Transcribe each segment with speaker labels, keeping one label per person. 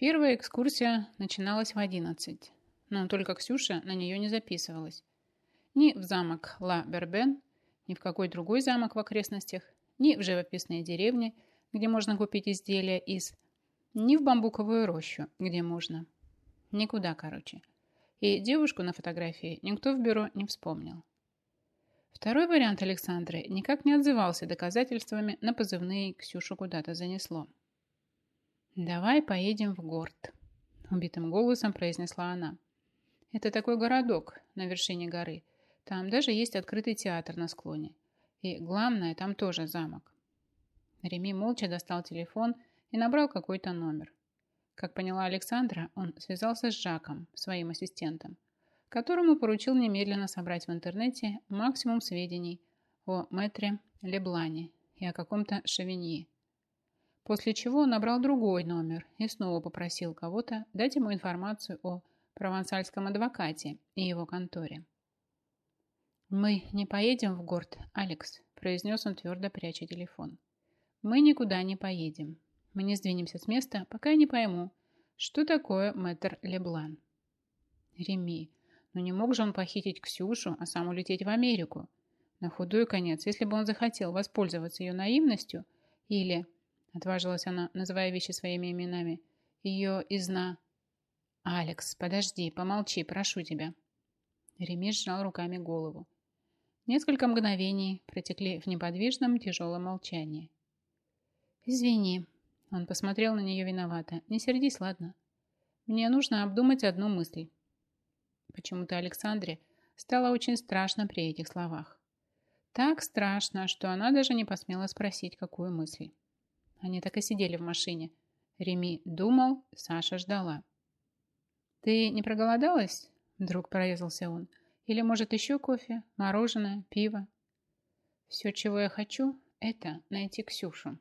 Speaker 1: Первая экскурсия начиналась в 11, но только Ксюша на нее не записывалась. Ни в замок Ла-Бербен, ни в какой другой замок в окрестностях, ни в живописные деревни, где можно купить изделия из, ни в бамбуковую рощу, где можно. Никуда, короче. И девушку на фотографии никто в бюро не вспомнил. Второй вариант Александры никак не отзывался доказательствами на позывные «Ксюшу куда-то занесло». «Давай поедем в Горд. – убитым голосом произнесла она. «Это такой городок на вершине горы. Там даже есть открытый театр на склоне. И главное, там тоже замок». Реми молча достал телефон и набрал какой-то номер. Как поняла Александра, он связался с Жаком, своим ассистентом, которому поручил немедленно собрать в интернете максимум сведений о мэтре Леблане и о каком-то Шавиньи, После чего он набрал другой номер и снова попросил кого-то дать ему информацию о провансальском адвокате и его конторе. «Мы не поедем в город, Алекс», – произнес он, твердо пряча телефон. «Мы никуда не поедем. Мы не сдвинемся с места, пока я не пойму, что такое мэтр Леблан». «Реми, ну не мог же он похитить Ксюшу, а сам улететь в Америку? На худой конец, если бы он захотел воспользоваться ее наивностью или Отважилась она, называя вещи своими именами. Ее изна... «Алекс, подожди, помолчи, прошу тебя». Ремис сжал руками голову. Несколько мгновений протекли в неподвижном тяжелом молчании. «Извини», — он посмотрел на нее виновато. «Не сердись, ладно? Мне нужно обдумать одну мысль». Почему-то Александре стало очень страшно при этих словах. Так страшно, что она даже не посмела спросить, какую мысль. Они так и сидели в машине. Реми думал, Саша ждала. «Ты не проголодалась?» Вдруг прорезался он. «Или, может, еще кофе, мороженое, пиво?» «Все, чего я хочу, это найти Ксюшу».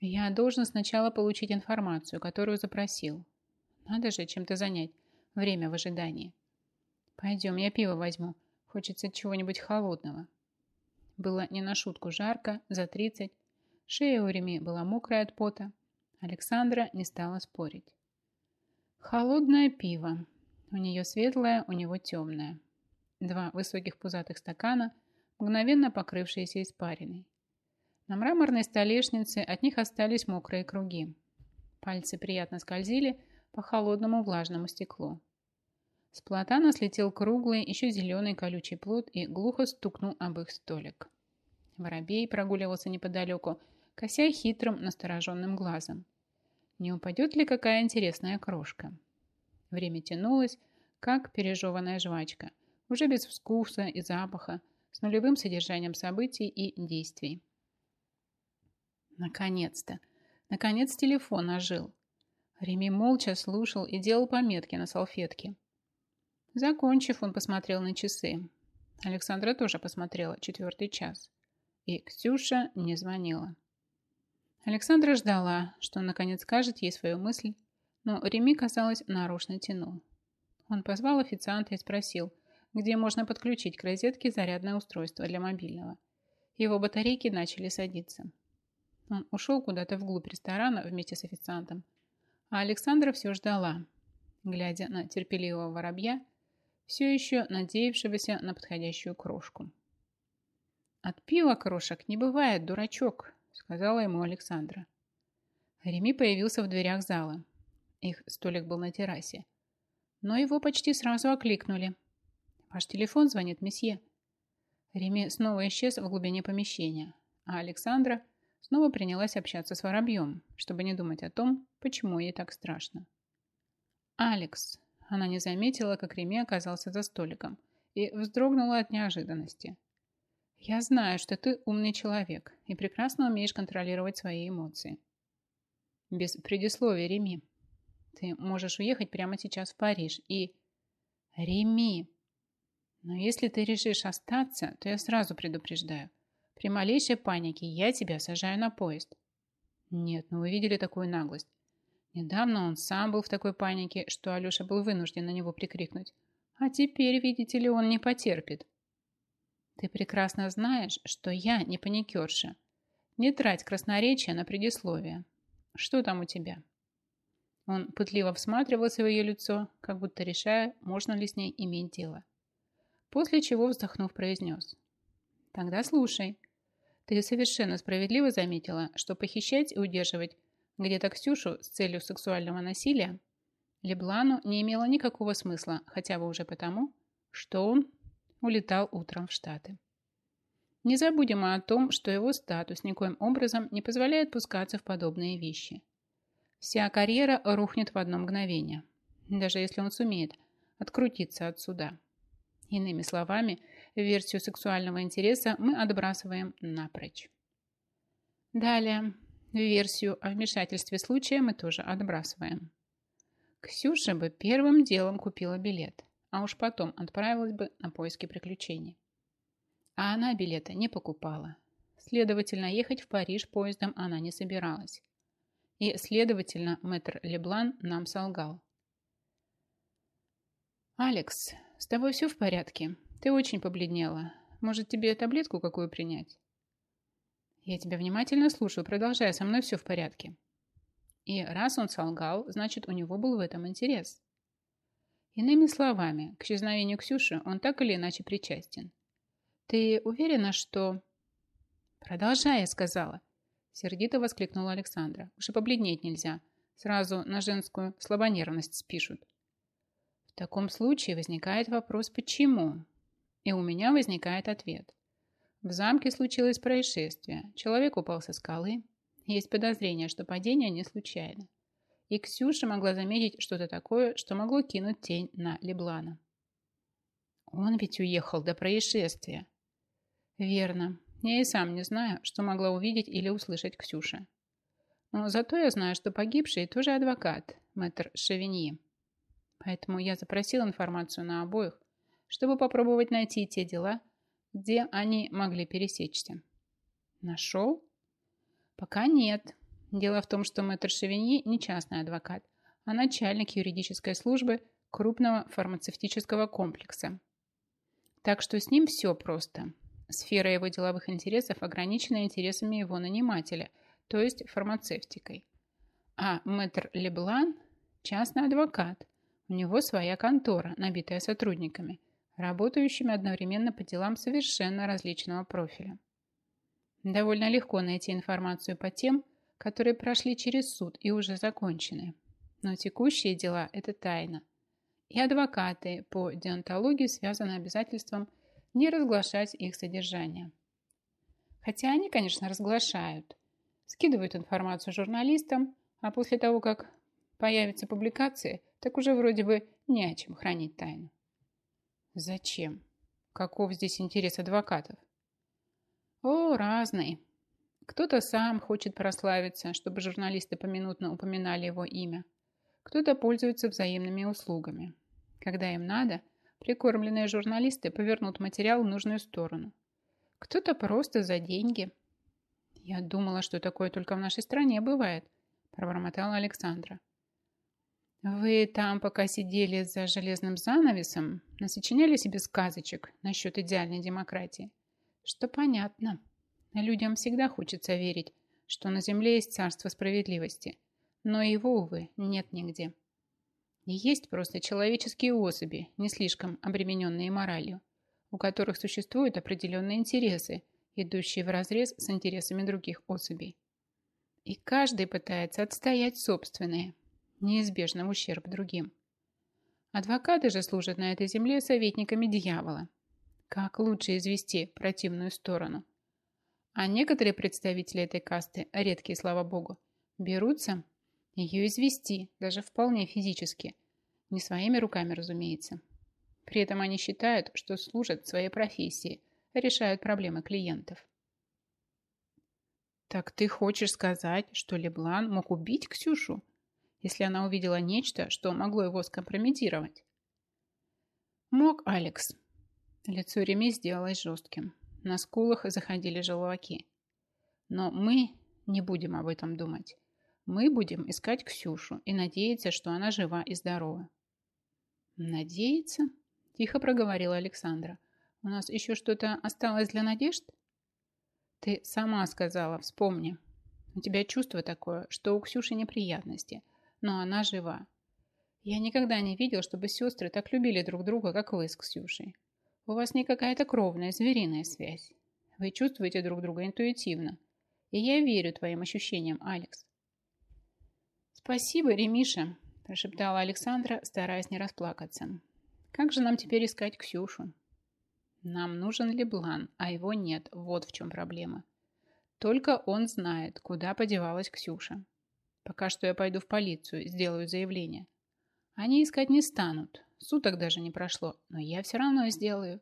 Speaker 1: «Я должен сначала получить информацию, которую запросил. Надо же чем-то занять время в ожидании. Пойдем, я пиво возьму. Хочется чего-нибудь холодного». Было не на шутку жарко, за тридцать, Шея у Реми была мокрая от пота. Александра не стала спорить. Холодное пиво. У нее светлое, у него темное. Два высоких пузатых стакана, мгновенно покрывшиеся испариной. На мраморной столешнице от них остались мокрые круги. Пальцы приятно скользили по холодному влажному стеклу. С платана слетел круглый, еще зеленый колючий плод и глухо стукнул об их столик. Воробей прогуливался неподалеку, кося хитрым, настороженным глазом. Не упадет ли какая интересная крошка? Время тянулось, как пережеванная жвачка, уже без вкуса и запаха, с нулевым содержанием событий и действий. Наконец-то! Наконец телефон ожил. Реми молча слушал и делал пометки на салфетке. Закончив, он посмотрел на часы. Александра тоже посмотрела четвертый час. И Ксюша не звонила. Александра ждала, что он наконец скажет ей свою мысль, но Реми, казалось, нарочно тянул. Он позвал официанта и спросил, где можно подключить к розетке зарядное устройство для мобильного. Его батарейки начали садиться. Он ушел куда-то вглубь ресторана вместе с официантом, а Александра все ждала, глядя на терпеливого воробья, все еще надеявшегося на подходящую крошку. «От пива крошек не бывает, дурачок!» сказала ему Александра. Реми появился в дверях зала. Их столик был на террасе. Но его почти сразу окликнули. «Ваш телефон звонит месье». Реми снова исчез в глубине помещения, а Александра снова принялась общаться с воробьем, чтобы не думать о том, почему ей так страшно. «Алекс!» Она не заметила, как Реми оказался за столиком и вздрогнула от неожиданности – я знаю, что ты умный человек и прекрасно умеешь контролировать свои эмоции. Без предисловия, Реми. Ты можешь уехать прямо сейчас в Париж и... Реми! Но если ты решишь остаться, то я сразу предупреждаю. При малейшей панике я тебя сажаю на поезд. Нет, ну вы видели такую наглость. Недавно он сам был в такой панике, что Алеша был вынужден на него прикрикнуть. А теперь, видите ли, он не потерпит. Ты прекрасно знаешь, что я не паникерша. Не трать красноречие на предисловие. Что там у тебя?» Он пытливо всматривался в ее лицо, как будто решая, можно ли с ней иметь дело. После чего, вздохнув, произнес. «Тогда слушай. Ты совершенно справедливо заметила, что похищать и удерживать где-то Ксюшу с целью сексуального насилия Леблану не имело никакого смысла, хотя бы уже потому, что он улетал утром в Штаты. Не забудем о том, что его статус никоим образом не позволяет пускаться в подобные вещи. Вся карьера рухнет в одно мгновение, даже если он сумеет открутиться отсюда. Иными словами, версию сексуального интереса мы отбрасываем напрочь. Далее, версию о вмешательстве случая мы тоже отбрасываем. Ксюша бы первым делом купила билет – а уж потом отправилась бы на поиски приключений. А она билета не покупала. Следовательно, ехать в Париж поездом она не собиралась. И, следовательно, мэтр Леблан нам солгал. «Алекс, с тобой все в порядке? Ты очень побледнела. Может, тебе таблетку какую принять?» «Я тебя внимательно слушаю, продолжая, со мной все в порядке». И раз он солгал, значит, у него был в этом интерес. Иными словами, к исчезновению Ксюши он так или иначе причастен. Ты уверена, что... Продолжай, я сказала. Сердито воскликнула Александра. Уже побледнеть нельзя. Сразу на женскую слабонервность спишут. В таком случае возникает вопрос «почему?» И у меня возникает ответ. В замке случилось происшествие. Человек упал со скалы. Есть подозрение, что падение не случайно и Ксюша могла заметить что-то такое, что могло кинуть тень на Леблана. Он ведь уехал до происшествия. Верно. Я и сам не знаю, что могла увидеть или услышать Ксюша. Но зато я знаю, что погибший тоже адвокат, мэтр Шевиньи. Поэтому я запросил информацию на обоих, чтобы попробовать найти те дела, где они могли пересечься. Нашел? Пока нет, Дело в том, что мэтр Шевини не частный адвокат, а начальник юридической службы крупного фармацевтического комплекса. Так что с ним все просто. Сфера его деловых интересов ограничена интересами его нанимателя, то есть фармацевтикой. А мэтр Леблан – частный адвокат. У него своя контора, набитая сотрудниками, работающими одновременно по делам совершенно различного профиля. Довольно легко найти информацию по тем, которые прошли через суд и уже закончены. Но текущие дела – это тайна. И адвокаты по деонтологии связаны обязательством не разглашать их содержание. Хотя они, конечно, разглашают. Скидывают информацию журналистам, а после того, как появятся публикации, так уже вроде бы не о чем хранить тайну. Зачем? Каков здесь интерес адвокатов? О, разный. Кто-то сам хочет прославиться, чтобы журналисты поминутно упоминали его имя. Кто-то пользуется взаимными услугами. Когда им надо, прикормленные журналисты повернут материал в нужную сторону. Кто-то просто за деньги. «Я думала, что такое только в нашей стране бывает», – пробормотала Александра. «Вы там, пока сидели за железным занавесом, насочиняли себе сказочек насчет идеальной демократии?» «Что понятно», Людям всегда хочется верить, что на земле есть царство справедливости, но его, увы, нет нигде. Есть просто человеческие особи, не слишком обремененные моралью, у которых существуют определенные интересы, идущие вразрез с интересами других особей. И каждый пытается отстоять собственные, неизбежно в ущерб другим. Адвокаты же служат на этой земле советниками дьявола. Как лучше извести противную сторону? А некоторые представители этой касты, редкие, слава богу, берутся ее извести, даже вполне физически. Не своими руками, разумеется. При этом они считают, что служат своей профессии, решают проблемы клиентов. Так ты хочешь сказать, что Леблан мог убить Ксюшу, если она увидела нечто, что могло его скомпрометировать? Мог, Алекс. Лицо Реми сделалось жестким. На скулах заходили желваки. Но мы не будем об этом думать. Мы будем искать Ксюшу и надеяться, что она жива и здорова. Надеяться? Тихо проговорила Александра. У нас еще что-то осталось для надежд? Ты сама сказала, вспомни. У тебя чувство такое, что у Ксюши неприятности, но она жива. Я никогда не видел, чтобы сестры так любили друг друга, как вы с Ксюшей. У вас не какая-то кровная, звериная связь. Вы чувствуете друг друга интуитивно. И я верю твоим ощущениям, Алекс. Спасибо, Ремиша, прошептала Александра, стараясь не расплакаться. Как же нам теперь искать Ксюшу? Нам нужен Леблан, а его нет. Вот в чем проблема. Только он знает, куда подевалась Ксюша. Пока что я пойду в полицию, сделаю заявление. Они искать не станут, Суток даже не прошло, но я все равно сделаю.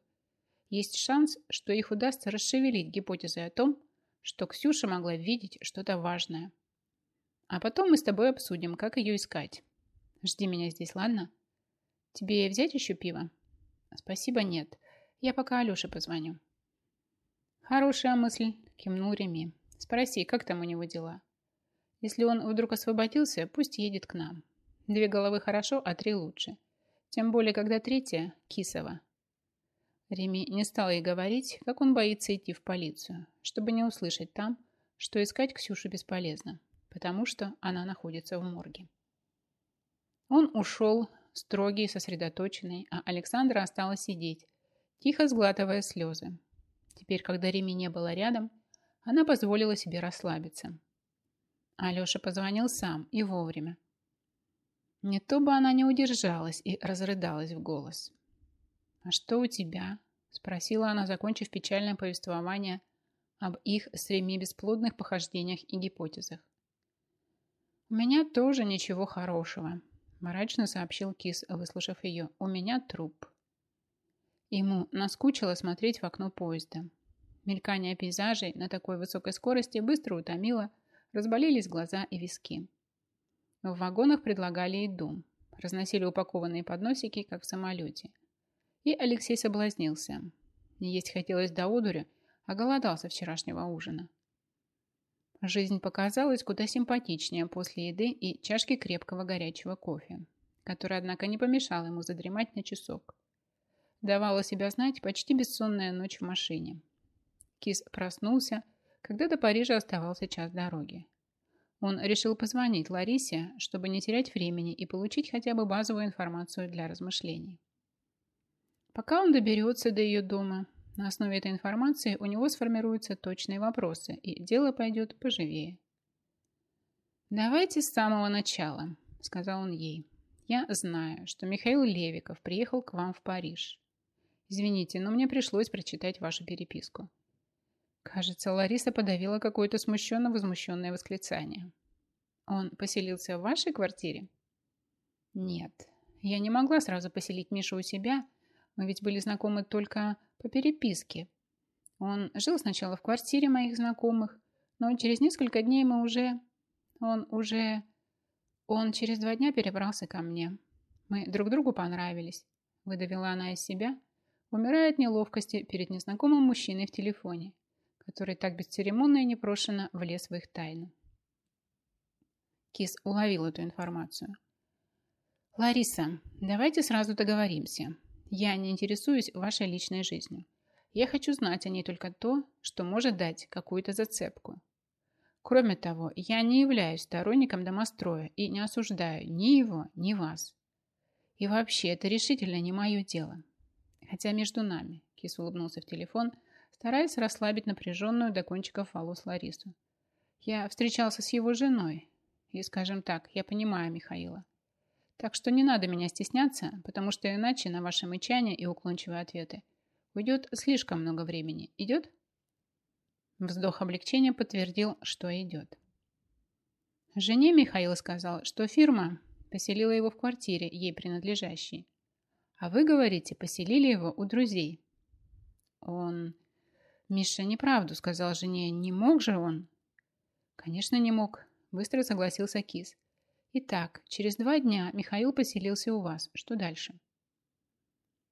Speaker 1: Есть шанс, что их удастся расшевелить гипотезы о том, что Ксюша могла видеть что-то важное. А потом мы с тобой обсудим, как ее искать. Жди меня здесь, ладно? Тебе взять еще пиво? Спасибо, нет. Я пока Алёше позвоню. Хорошая мысль, кивнул Реми. Спроси, как там у него дела? Если он вдруг освободился, пусть едет к нам. Две головы хорошо, а три лучше. Тем более, когда третья – Кисова. Реми не стал ей говорить, как он боится идти в полицию, чтобы не услышать там, что искать Ксюшу бесполезно, потому что она находится в морге. Он ушел, строгий и сосредоточенный, а Александра осталась сидеть, тихо сглатывая слезы. Теперь, когда Реми не было рядом, она позволила себе расслабиться. Алеша позвонил сам и вовремя, не то бы она не удержалась и разрыдалась в голос. «А что у тебя?» – спросила она, закончив печальное повествование об их семи бесплодных похождениях и гипотезах. «У меня тоже ничего хорошего», – мрачно сообщил Кис, выслушав ее. «У меня труп». Ему наскучило смотреть в окно поезда. Мелькание пейзажей на такой высокой скорости быстро утомило, разболелись глаза и виски. В вагонах предлагали еду. Разносили упакованные подносики, как в самолете. И Алексей соблазнился. Не Есть хотелось до одуря, а голодался вчерашнего ужина. Жизнь показалась куда симпатичнее после еды и чашки крепкого горячего кофе, который, однако, не помешал ему задремать на часок. Давала себя знать почти бессонная ночь в машине. Кис проснулся, когда до Парижа оставался час дороги. Он решил позвонить Ларисе, чтобы не терять времени и получить хотя бы базовую информацию для размышлений. Пока он доберется до ее дома, на основе этой информации у него сформируются точные вопросы, и дело пойдет поживее. «Давайте с самого начала», — сказал он ей. «Я знаю, что Михаил Левиков приехал к вам в Париж. Извините, но мне пришлось прочитать вашу переписку. Кажется, Лариса подавила какое-то смущенно-возмущенное восклицание. «Он поселился в вашей квартире?» «Нет, я не могла сразу поселить Мишу у себя. Мы ведь были знакомы только по переписке. Он жил сначала в квартире моих знакомых, но через несколько дней мы уже... Он уже... Он через два дня перебрался ко мне. Мы друг другу понравились», — выдавила она из себя, умирая от неловкости перед незнакомым мужчиной в телефоне который так бесцеремонно и непрошено влез в их тайну. Кис уловил эту информацию. «Лариса, давайте сразу договоримся. Я не интересуюсь вашей личной жизнью. Я хочу знать о ней только то, что может дать какую-то зацепку. Кроме того, я не являюсь сторонником домостроя и не осуждаю ни его, ни вас. И вообще, это решительно не мое дело. Хотя между нами, Кис улыбнулся в телефон – стараясь расслабить напряженную до кончиков волос Ларису. «Я встречался с его женой. И, скажем так, я понимаю Михаила. Так что не надо меня стесняться, потому что иначе на ваши мычания и уклончивые ответы уйдет слишком много времени. Идет?» Вздох облегчения подтвердил, что идет. Жене Михаил сказал, что фирма поселила его в квартире, ей принадлежащей. А вы говорите, поселили его у друзей. Он Миша неправду сказал жене. Не мог же он? Конечно, не мог. Быстро согласился Кис. Итак, через два дня Михаил поселился у вас. Что дальше?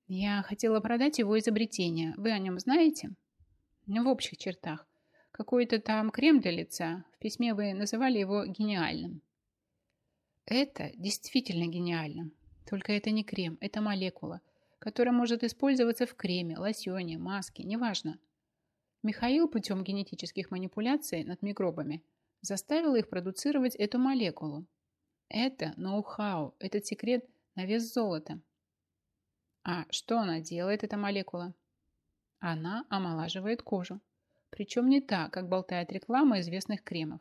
Speaker 1: Я хотела продать его изобретение. Вы о нем знаете? «Ну, в общих чертах. Какой-то там крем для лица. В письме вы называли его гениальным. Это действительно гениально. Только это не крем, это молекула, которая может использоваться в креме, лосьоне, маске, неважно – Михаил путем генетических манипуляций над микробами заставил их продуцировать эту молекулу. Это ноу-хау, этот секрет на вес золота. А что она делает, эта молекула? Она омолаживает кожу. Причем не так, как болтает реклама известных кремов.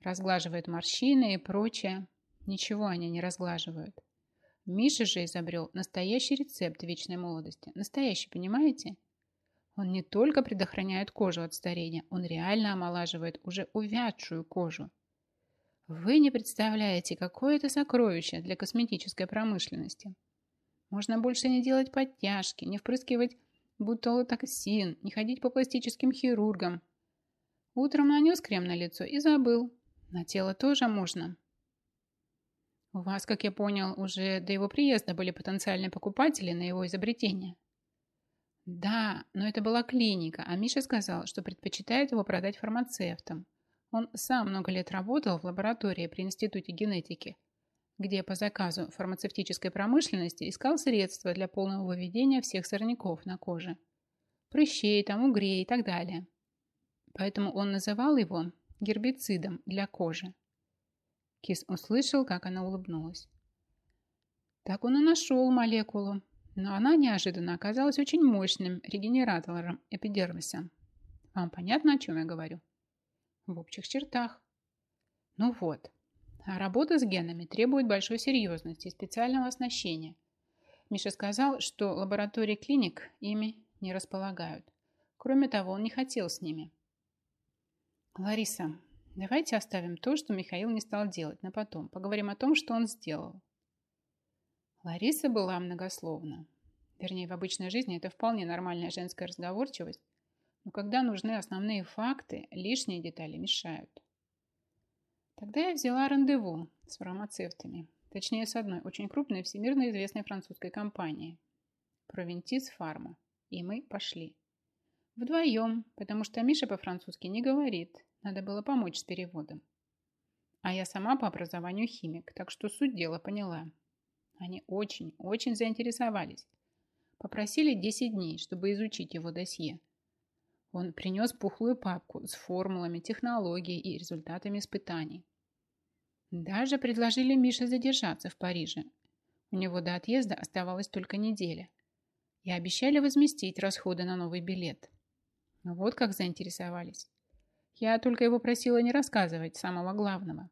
Speaker 1: Разглаживает морщины и прочее. Ничего они не разглаживают. Миша же изобрел настоящий рецепт вечной молодости. Настоящий, понимаете? Он не только предохраняет кожу от старения, он реально омолаживает уже увядшую кожу. Вы не представляете, какое это сокровище для косметической промышленности. Можно больше не делать подтяжки, не впрыскивать бутолотоксин, не ходить по пластическим хирургам. Утром нанес крем на лицо и забыл. На тело тоже можно. У вас, как я понял, уже до его приезда были потенциальные покупатели на его изобретение. Да, но это была клиника, а Миша сказал, что предпочитает его продать фармацевтам. Он сам много лет работал в лаборатории при Институте генетики, где по заказу фармацевтической промышленности искал средства для полного выведения всех сорняков на коже. Прыщей, там угрей и так далее. Поэтому он называл его гербицидом для кожи. Кис услышал, как она улыбнулась. Так он и нашел молекулу, но она неожиданно оказалась очень мощным регенератором эпидермиса. Вам понятно, о чем я говорю? В общих чертах. Ну вот. Работа с генами требует большой серьезности и специального оснащения. Миша сказал, что лаборатории клиник ими не располагают. Кроме того, он не хотел с ними. Лариса, давайте оставим то, что Михаил не стал делать, на потом. Поговорим о том, что он сделал. Лариса была многословна. Вернее, в обычной жизни это вполне нормальная женская разговорчивость, но когда нужны основные факты, лишние детали мешают. Тогда я взяла рандеву с фармацевтами, точнее с одной очень крупной всемирно известной французской компанией – Провентис Фарма, и мы пошли. Вдвоем, потому что Миша по-французски не говорит, надо было помочь с переводом. А я сама по образованию химик, так что суть дела поняла они очень-очень заинтересовались. Попросили 10 дней, чтобы изучить его досье. Он принес пухлую папку с формулами, технологией и результатами испытаний. Даже предложили Мише задержаться в Париже. У него до отъезда оставалась только неделя. И обещали возместить расходы на новый билет. Ну вот как заинтересовались. Я только его просила не рассказывать самого главного.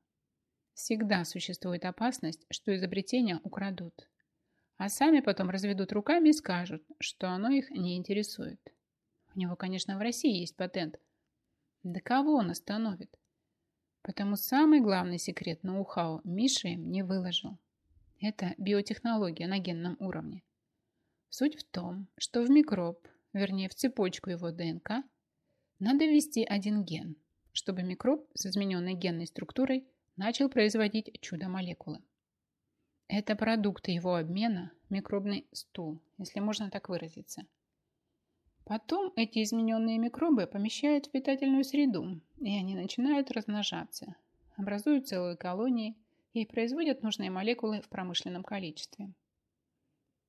Speaker 1: Всегда существует опасность, что изобретения украдут, а сами потом разведут руками и скажут, что оно их не интересует. У него, конечно, в России есть патент. Да кого он остановит? Потому самый главный секрет ноу-хау Миша им не выложил. Это биотехнология на генном уровне. Суть в том, что в микроб, вернее в цепочку его ДНК, надо ввести один ген, чтобы микроб с измененной генной структурой начал производить чудо-молекулы. Это продукты его обмена, микробный стул, если можно так выразиться. Потом эти измененные микробы помещают в питательную среду, и они начинают размножаться, образуют целые колонии и производят нужные молекулы в промышленном количестве.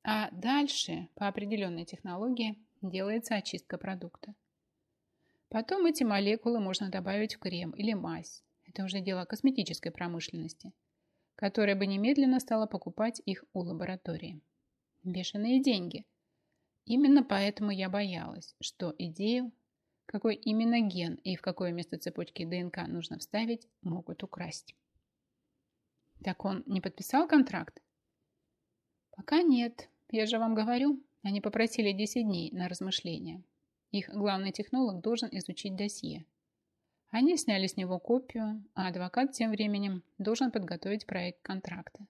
Speaker 1: А дальше, по определенной технологии, делается очистка продукта. Потом эти молекулы можно добавить в крем или мазь, это уже дело косметической промышленности, которая бы немедленно стала покупать их у лаборатории. Бешеные деньги. Именно поэтому я боялась, что идею, какой именно ген и в какое место цепочки ДНК нужно вставить, могут украсть. Так он не подписал контракт? Пока нет. Я же вам говорю, они попросили 10 дней на размышления. Их главный технолог должен изучить досье. Они сняли с него копию, а адвокат тем временем должен подготовить проект контракта.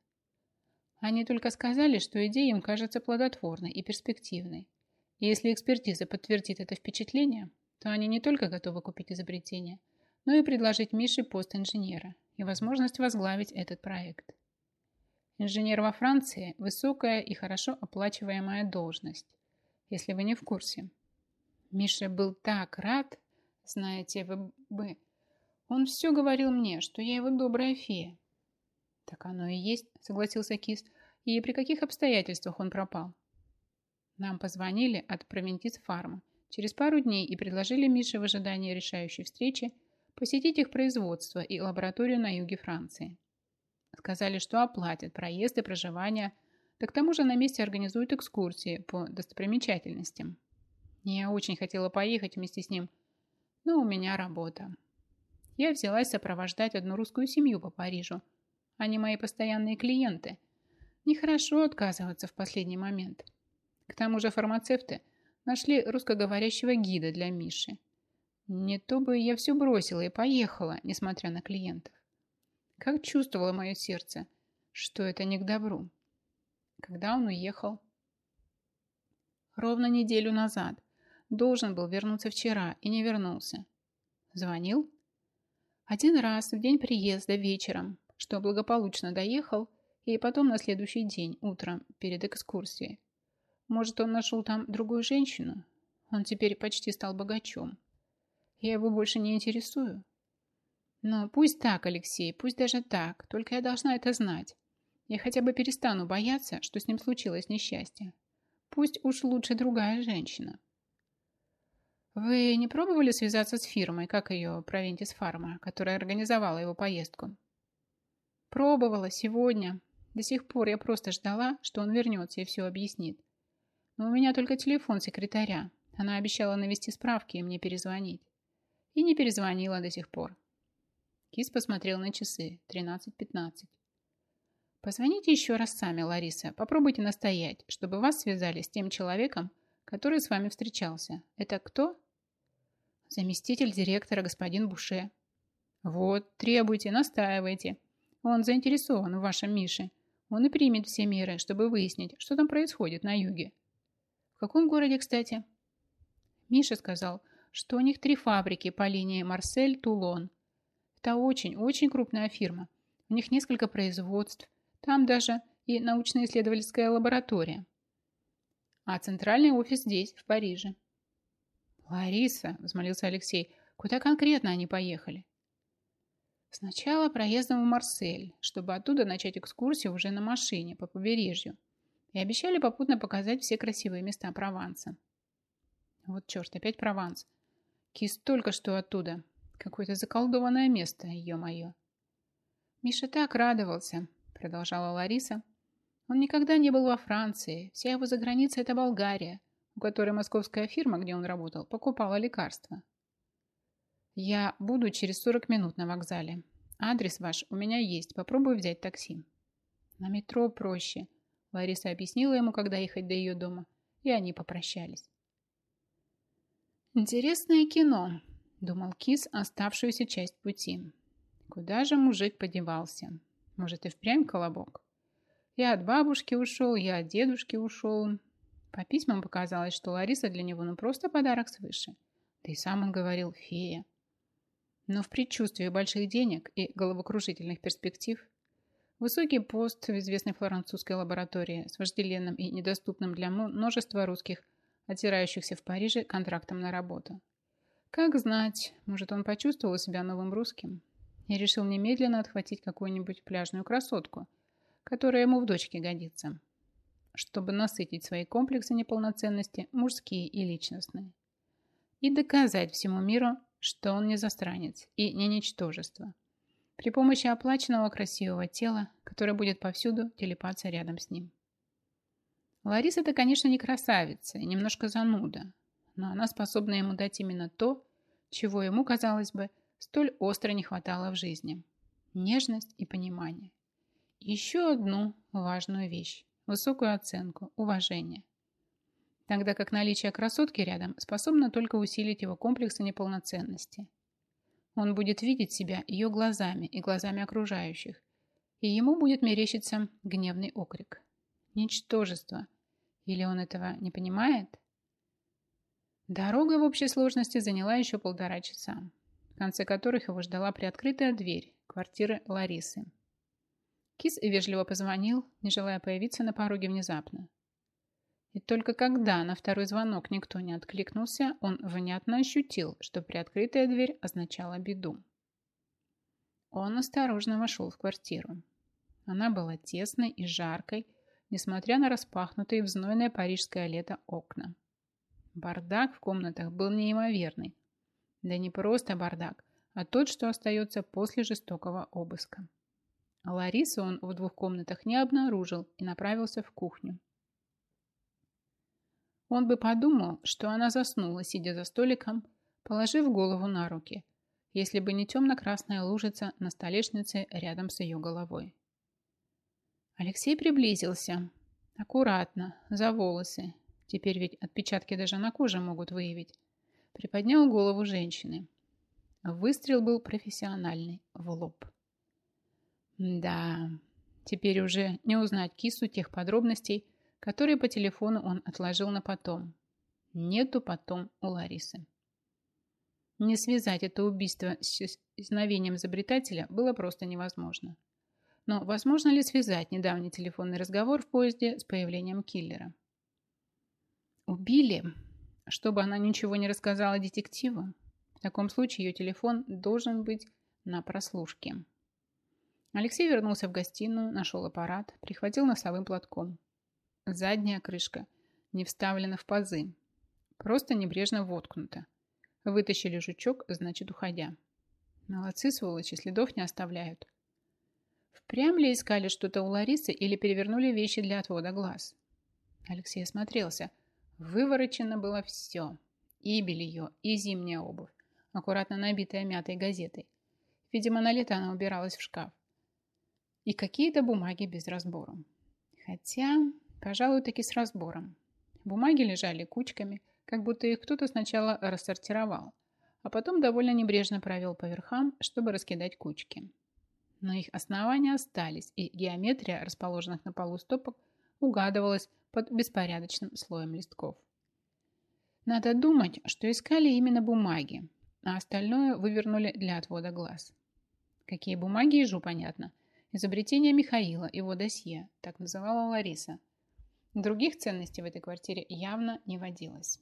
Speaker 1: Они только сказали, что идея им кажется плодотворной и перспективной. И если экспертиза подтвердит это впечатление, то они не только готовы купить изобретение, но и предложить Мише пост инженера и возможность возглавить этот проект. Инженер во Франции – высокая и хорошо оплачиваемая должность, если вы не в курсе. Миша был так рад, знаете вы бы, он все говорил мне, что я его добрая фея. Так оно и есть, согласился Кист. И при каких обстоятельствах он пропал? Нам позвонили от Провентис Фарма через пару дней и предложили Мише в ожидании решающей встречи посетить их производство и лабораторию на юге Франции. Сказали, что оплатят проезд и проживание, так к тому же на месте организуют экскурсии по достопримечательностям. Я очень хотела поехать вместе с ним, но у меня работа. Я взялась сопровождать одну русскую семью по Парижу. Они мои постоянные клиенты. Нехорошо отказываться в последний момент. К тому же фармацевты нашли русскоговорящего гида для Миши. Не то бы я все бросила и поехала, несмотря на клиентов. Как чувствовало мое сердце, что это не к добру. Когда он уехал? Ровно неделю назад, должен был вернуться вчера и не вернулся. Звонил? Один раз в день приезда вечером, что благополучно доехал, и потом на следующий день утром перед экскурсией. Может, он нашел там другую женщину? Он теперь почти стал богачом. Я его больше не интересую. Но пусть так, Алексей, пусть даже так, только я должна это знать. Я хотя бы перестану бояться, что с ним случилось несчастье. Пусть уж лучше другая женщина. Вы не пробовали связаться с фирмой, как ее, Провинтис Фарма, которая организовала его поездку? Пробовала сегодня. До сих пор я просто ждала, что он вернется и все объяснит. Но у меня только телефон секретаря. Она обещала навести справки и мне перезвонить. И не перезвонила до сих пор. Кис посмотрел на часы. 13.15. Позвоните еще раз сами, Лариса. Попробуйте настоять, чтобы вас связали с тем человеком, который с вами встречался. Это кто? заместитель директора господин Буше. «Вот, требуйте, настаивайте. Он заинтересован в вашем Мише. Он и примет все меры, чтобы выяснить, что там происходит на юге». «В каком городе, кстати?» Миша сказал, что у них три фабрики по линии Марсель-Тулон. Это очень-очень крупная фирма. У них несколько производств. Там даже и научно-исследовательская лаборатория. А центральный офис здесь, в Париже. «Лариса», — взмолился Алексей, — «куда конкретно они поехали?» «Сначала проездом в Марсель, чтобы оттуда начать экскурсию уже на машине по побережью, и обещали попутно показать все красивые места Прованса». «Вот черт, опять Прованс. Кис только что оттуда. Какое-то заколдованное место, ё-моё». «Миша так радовался», — продолжала Лариса. «Он никогда не был во Франции. Вся его заграница — это Болгария у которой московская фирма, где он работал, покупала лекарства. «Я буду через 40 минут на вокзале. Адрес ваш у меня есть. Попробую взять такси». «На метро проще», – Лариса объяснила ему, когда ехать до ее дома, и они попрощались. «Интересное кино», – думал Кис оставшуюся часть пути. «Куда же мужик подевался? Может, и впрямь колобок?» Я от бабушки ушел, я от дедушки ушел, по письмам показалось, что Лариса для него ну просто подарок свыше. Да и сам он говорил «фея». Но в предчувствии больших денег и головокружительных перспектив высокий пост в известной французской лаборатории с вожделенным и недоступным для множества русских, отирающихся в Париже контрактом на работу. Как знать, может, он почувствовал себя новым русским и решил немедленно отхватить какую-нибудь пляжную красотку, которая ему в дочке годится чтобы насытить свои комплексы неполноценности, мужские и личностные. И доказать всему миру, что он не застранец и не ничтожество. При помощи оплаченного красивого тела, которое будет повсюду телепаться рядом с ним. Лариса это, конечно, не красавица и немножко зануда, но она способна ему дать именно то, чего ему, казалось бы, столь остро не хватало в жизни. Нежность и понимание. Еще одну важную вещь высокую оценку, уважение. Тогда как наличие красотки рядом способно только усилить его комплексы неполноценности. Он будет видеть себя ее глазами и глазами окружающих, и ему будет мерещиться гневный окрик. Ничтожество. Или он этого не понимает? Дорога в общей сложности заняла еще полтора часа, в конце которых его ждала приоткрытая дверь квартиры Ларисы. Кис и вежливо позвонил, не желая появиться на пороге внезапно. И только когда на второй звонок никто не откликнулся, он внятно ощутил, что приоткрытая дверь означала беду. Он осторожно вошел в квартиру. Она была тесной и жаркой, несмотря на распахнутые в знойное парижское лето окна. Бардак в комнатах был неимоверный. Да не просто бардак, а тот, что остается после жестокого обыска. Ларису он в двух комнатах не обнаружил и направился в кухню. Он бы подумал, что она заснула, сидя за столиком, положив голову на руки, если бы не темно-красная лужица на столешнице рядом с ее головой. Алексей приблизился. Аккуратно, за волосы. Теперь ведь отпечатки даже на коже могут выявить. Приподнял голову женщины. Выстрел был профессиональный, в лоб. Да, теперь уже не узнать кису тех подробностей, которые по телефону он отложил на потом. Нету потом у Ларисы. Не связать это убийство с исчезновением изобретателя было просто невозможно. Но возможно ли связать недавний телефонный разговор в поезде с появлением киллера? Убили, чтобы она ничего не рассказала детективу? В таком случае ее телефон должен быть на прослушке. Алексей вернулся в гостиную, нашел аппарат, прихватил носовым платком. Задняя крышка не вставлена в пазы, просто небрежно воткнута. Вытащили жучок, значит, уходя. Молодцы, сволочи, следов не оставляют. Впрямь ли искали что-то у Ларисы или перевернули вещи для отвода глаз? Алексей осмотрелся. Выворочено было все. И белье, и зимняя обувь, аккуратно набитая мятой газетой. Видимо, на лето она убиралась в шкаф и какие-то бумаги без разбора. Хотя, пожалуй, таки с разбором. Бумаги лежали кучками, как будто их кто-то сначала рассортировал, а потом довольно небрежно провел по верхам, чтобы раскидать кучки. Но их основания остались, и геометрия расположенных на полу стопок угадывалась под беспорядочным слоем листков. Надо думать, что искали именно бумаги, а остальное вывернули для отвода глаз. Какие бумаги, ежу понятно – Изобретение Михаила, его досье, так называла Лариса. Других ценностей в этой квартире явно не водилось.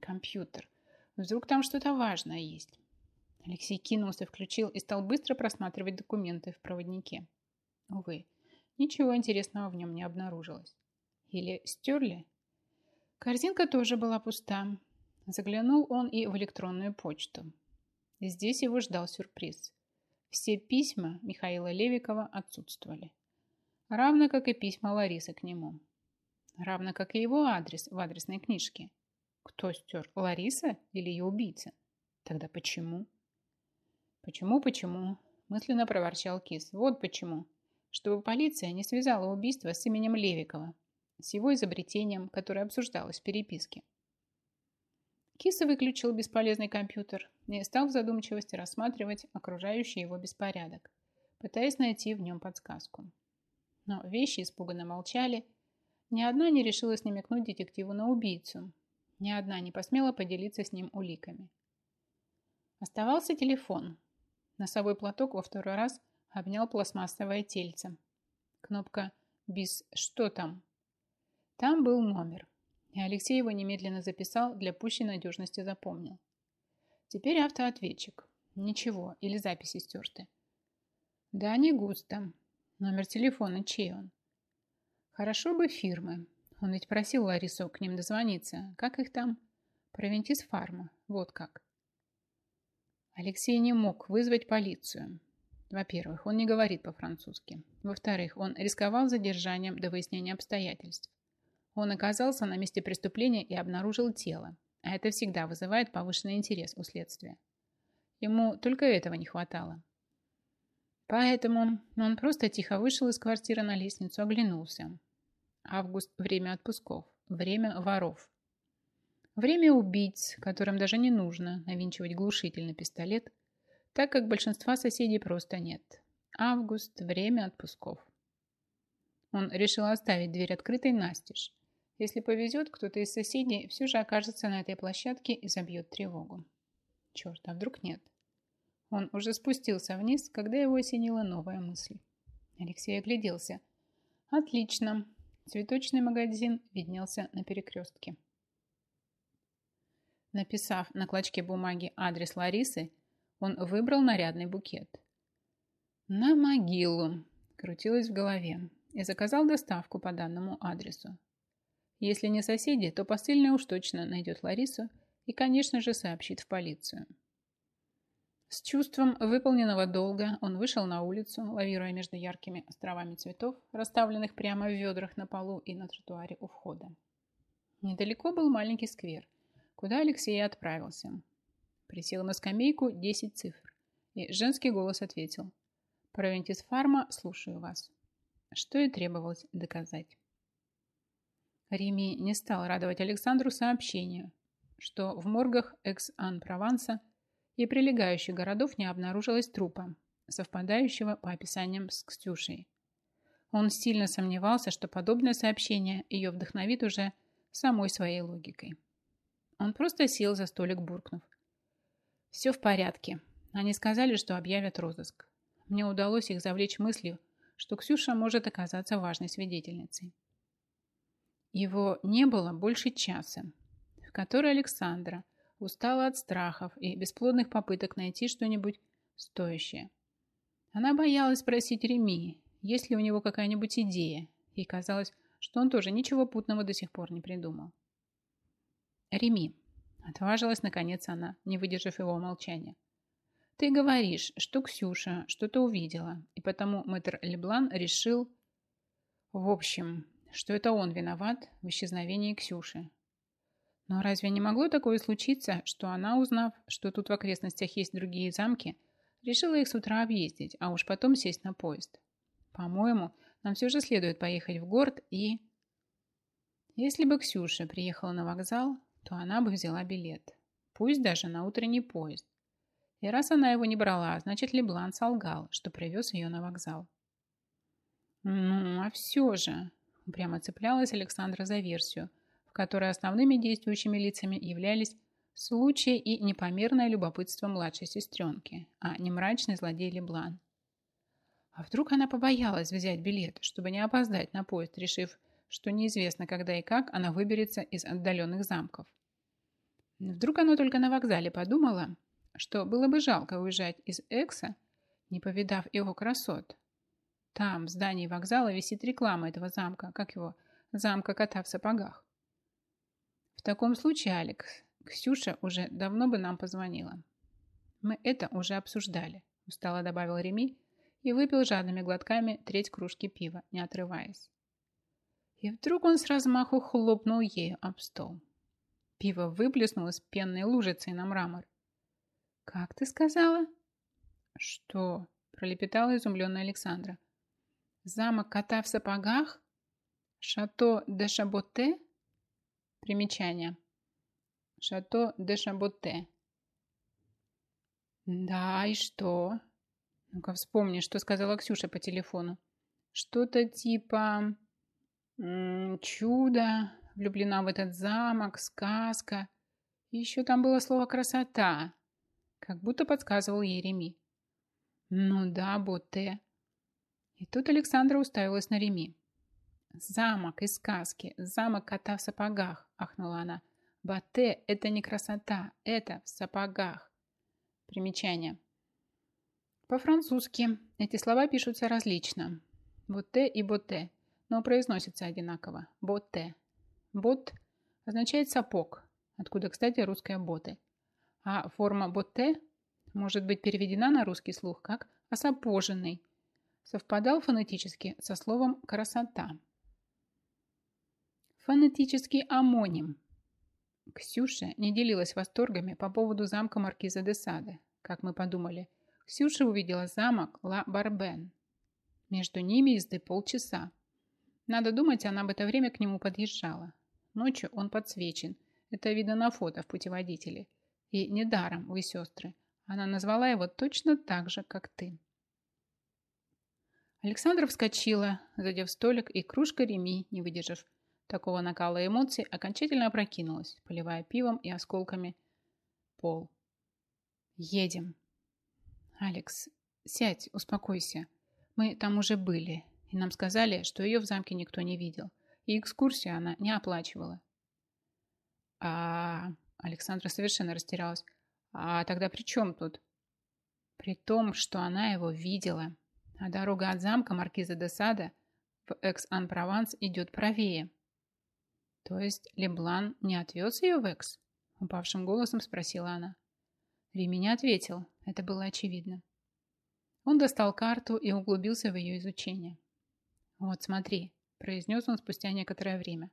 Speaker 1: Компьютер. Вдруг там что-то важное есть. Алексей кинулся, включил и стал быстро просматривать документы в проводнике. Увы, ничего интересного в нем не обнаружилось. Или стерли? Корзинка тоже была пуста. Заглянул он и в электронную почту. Здесь его ждал сюрприз. Все письма Михаила Левикова отсутствовали. Равно как и письма Ларисы к нему. Равно как и его адрес в адресной книжке. Кто стер, Лариса или ее убийца? Тогда почему? Почему, почему? Мысленно проворчал Кис. Вот почему. Чтобы полиция не связала убийство с именем Левикова, с его изобретением, которое обсуждалось в переписке. Киса выключил бесполезный компьютер и стал в задумчивости рассматривать окружающий его беспорядок, пытаясь найти в нем подсказку. Но вещи испуганно молчали. Ни одна не решилась намекнуть детективу на убийцу. Ни одна не посмела поделиться с ним уликами. Оставался телефон. Носовой платок во второй раз обнял пластмассовое тельце. Кнопка «Без что там?» Там был номер. И Алексей его немедленно записал, для пущей надежности запомнил. Теперь автоответчик. Ничего, или записи стерты. Да, не густо. Номер телефона чей он? Хорошо бы фирмы. Он ведь просил Ларису к ним дозвониться. Как их там? Провентис фарма. Вот как. Алексей не мог вызвать полицию. Во-первых, он не говорит по-французски. Во-вторых, он рисковал задержанием до выяснения обстоятельств. Он оказался на месте преступления и обнаружил тело, а это всегда вызывает повышенный интерес у следствия. Ему только этого не хватало. Поэтому он просто тихо вышел из квартиры на лестницу, оглянулся. Август – время отпусков, время воров. Время убийц, которым даже не нужно навинчивать глушитель на пистолет, так как большинства соседей просто нет. Август – время отпусков. Он решил оставить дверь открытой настежь, если повезет, кто-то из соседей все же окажется на этой площадке и забьет тревогу. Черт, а вдруг нет? Он уже спустился вниз, когда его осенила новая мысль. Алексей огляделся. Отлично. Цветочный магазин виднелся на перекрестке. Написав на клочке бумаги адрес Ларисы, он выбрал нарядный букет. «На могилу!» – крутилось в голове и заказал доставку по данному адресу. Если не соседи, то посыльный уж точно найдет Ларису и, конечно же, сообщит в полицию. С чувством выполненного долга он вышел на улицу, лавируя между яркими островами цветов, расставленных прямо в ведрах на полу и на тротуаре у входа. Недалеко был маленький сквер, куда Алексей отправился. Присел на скамейку 10 цифр, и женский голос ответил. «Провентис фарма, слушаю вас». Что и требовалось доказать. Реми не стал радовать Александру сообщению, что в моргах Экс-Ан-Прованса и прилегающих городов не обнаружилось трупа, совпадающего по описаниям с Ксюшей. Он сильно сомневался, что подобное сообщение ее вдохновит уже самой своей логикой. Он просто сел за столик, буркнув. «Все в порядке. Они сказали, что объявят розыск. Мне удалось их завлечь мыслью, что Ксюша может оказаться важной свидетельницей. Его не было больше часа, в который Александра устала от страхов и бесплодных попыток найти что-нибудь стоящее. Она боялась спросить Реми, есть ли у него какая-нибудь идея, и казалось, что он тоже ничего путного до сих пор не придумал. «Реми», — отважилась наконец она, не выдержав его молчания, — «ты говоришь, что Ксюша что-то увидела, и потому мэтр Леблан решил...» «В общем, что это он виноват в исчезновении Ксюши. Но разве не могло такое случиться, что она, узнав, что тут в окрестностях есть другие замки, решила их с утра объездить, а уж потом сесть на поезд? По-моему, нам все же следует поехать в город и... Если бы Ксюша приехала на вокзал, то она бы взяла билет. Пусть даже на утренний поезд. И раз она его не брала, значит, Леблан солгал, что привез ее на вокзал. «Ну, а все же», прямо цеплялась Александра за версию, в которой основными действующими лицами являлись случай и непомерное любопытство младшей сестренки, а не мрачный злодей Леблан. А вдруг она побоялась взять билет, чтобы не опоздать на поезд, решив, что неизвестно, когда и как она выберется из отдаленных замков. Вдруг она только на вокзале подумала, что было бы жалко уезжать из Экса, не повидав его красот, там, в здании вокзала, висит реклама этого замка, как его, замка кота в сапогах. В таком случае, Алекс, Ксюша уже давно бы нам позвонила. Мы это уже обсуждали, устало добавил Реми и выпил жадными глотками треть кружки пива, не отрываясь. И вдруг он с размаху хлопнул ею об стол. Пиво выплеснулось пенной лужицей на мрамор. «Как ты сказала?» «Что?» – пролепетала изумленная Александра. Замок кота в сапогах? Шато де Шаботе? Примечание. Шато де Шаботе. Да, и что? Ну-ка вспомни, что сказала Ксюша по телефону. Что-то типа чудо, влюблена в этот замок, сказка. Еще там было слово «красота», как будто подсказывал Ереми. Ну да, Боте. И тут Александра уставилась на Реми. «Замок из сказки, замок кота в сапогах!» – ахнула она. «Батэ – это не красота, это в сапогах!» Примечание. По-французски эти слова пишутся различно. «Боте» и «боте», но произносятся одинаково. «Боте». «Бот» означает «сапог», откуда, кстати, русская «боты». А форма «боте» может быть переведена на русский слух как «осапоженный», совпадал фонетически со словом «красота». Фонетический амоним. Ксюша не делилась восторгами по поводу замка Маркиза де Саде. Как мы подумали, Ксюша увидела замок Ла Барбен. Между ними езды полчаса. Надо думать, она в это время к нему подъезжала. Ночью он подсвечен. Это видно на фото в путеводителе. И недаром вы сестры. Она назвала его точно так же, как ты. Александра вскочила, задев столик, и кружка Реми, не выдержав такого накала эмоций, окончательно опрокинулась, поливая пивом и осколками пол. «Едем!» «Алекс, сядь, успокойся. Мы там уже были, и нам сказали, что ее в замке никто не видел, и экскурсию она не оплачивала». «А...» Александра совершенно растерялась. «А тогда при чем тут?» «При том, что она его видела», а дорога от замка Маркиза де Сада в Экс-Ан-Прованс идет правее. То есть Леблан не отвез ее в Экс? Упавшим голосом спросила она. Реми не ответил, это было очевидно. Он достал карту и углубился в ее изучение. «Вот смотри», – произнес он спустя некоторое время.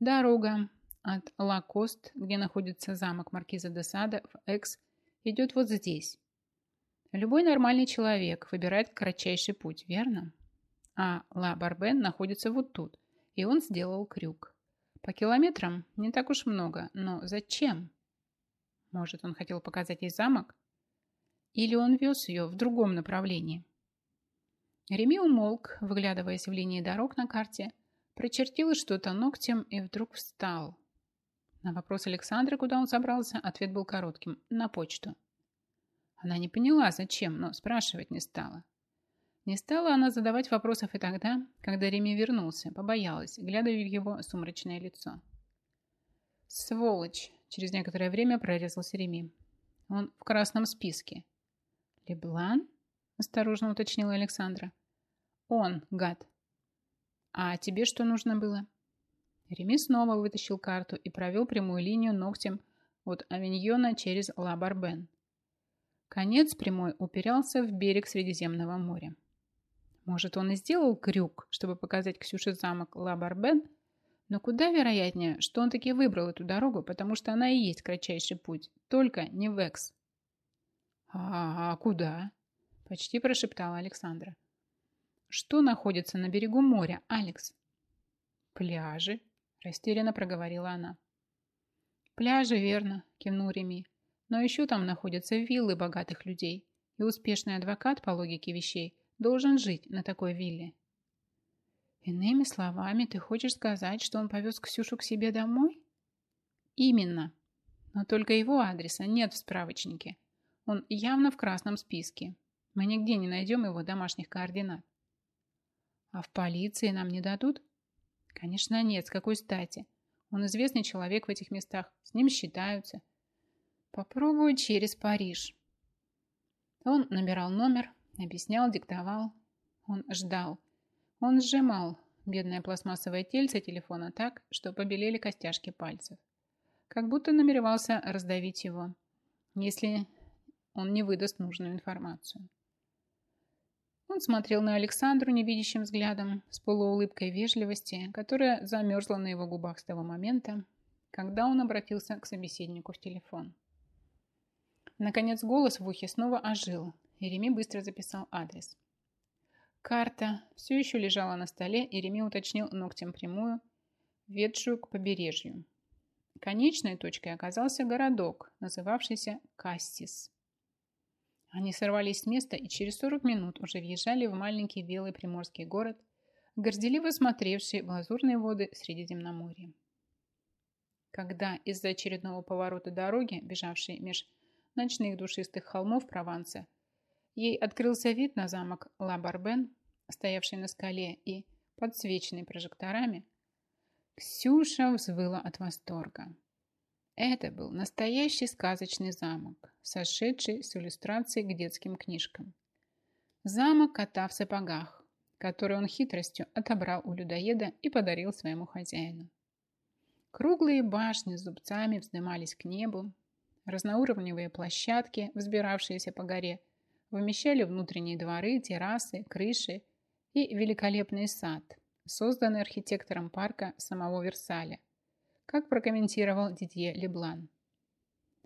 Speaker 1: «Дорога от Лакост, где находится замок Маркиза де Сада, в Экс, идет вот здесь. Любой нормальный человек выбирает кратчайший путь, верно? А Ла Барбен находится вот тут, и он сделал крюк. По километрам не так уж много, но зачем? Может, он хотел показать ей замок? Или он вез ее в другом направлении? Реми умолк, выглядываясь в линии дорог на карте, прочертил что-то ногтем и вдруг встал. На вопрос Александра, куда он собрался, ответ был коротким – на почту. Она не поняла, зачем, но спрашивать не стала. Не стала она задавать вопросов и тогда, когда Реми вернулся, побоялась, глядя в его сумрачное лицо. «Сволочь!» – через некоторое время прорезался Реми. «Он в красном списке». «Леблан?» – осторожно уточнила Александра. «Он, гад!» «А тебе что нужно было?» Реми снова вытащил карту и провел прямую линию ногтем от Авиньона через Ла-Барбен. Конец прямой упирался в берег Средиземного моря. Может, он и сделал крюк, чтобы показать Ксюше замок Лабарбен? но куда вероятнее, что он таки выбрал эту дорогу, потому что она и есть кратчайший путь, только не в Экс. -а, -а куда?» – почти прошептала Александра. «Что находится на берегу моря, Алекс?» «Пляжи», – растерянно проговорила она. «Пляжи, верно», – кивнул Реми. Но еще там находятся виллы богатых людей, и успешный адвокат, по логике вещей, должен жить на такой вилле. Иными словами, ты хочешь сказать, что он повез Ксюшу к себе домой? Именно. Но только его адреса нет в справочнике. Он явно в красном списке. Мы нигде не найдем его домашних координат. А в полиции нам не дадут? Конечно, нет. С какой стати? Он известный человек в этих местах. С ним считаются. Попробую через Париж. Он набирал номер, объяснял, диктовал. Он ждал. Он сжимал бедное пластмассовое тельце телефона так, что побелели костяшки пальцев. Как будто намеревался раздавить его, если он не выдаст нужную информацию. Он смотрел на Александру невидящим взглядом, с полуулыбкой вежливости, которая замерзла на его губах с того момента, когда он обратился к собеседнику в телефон. Наконец голос в ухе снова ожил. Иреми быстро записал адрес. Карта все еще лежала на столе, и Реми уточнил ногтем прямую, ведшую к побережью. Конечной точкой оказался городок, называвшийся Кассис. Они сорвались с места и через 40 минут уже въезжали в маленький белый приморский город, горделиво смотревший в лазурные воды Средиземноморья. Когда из-за очередного поворота дороги, бежавшей меж ночных душистых холмов Прованса. Ей открылся вид на замок Ла-Барбен, стоявший на скале и подсвеченный прожекторами. Ксюша взвыла от восторга. Это был настоящий сказочный замок, сошедший с иллюстрацией к детским книжкам. Замок кота в сапогах, который он хитростью отобрал у людоеда и подарил своему хозяину. Круглые башни с зубцами вздымались к небу, Разноуровневые площадки, взбиравшиеся по горе, вмещали внутренние дворы, террасы, крыши и великолепный сад, созданный архитектором парка самого Версаля, как прокомментировал Дидье Леблан.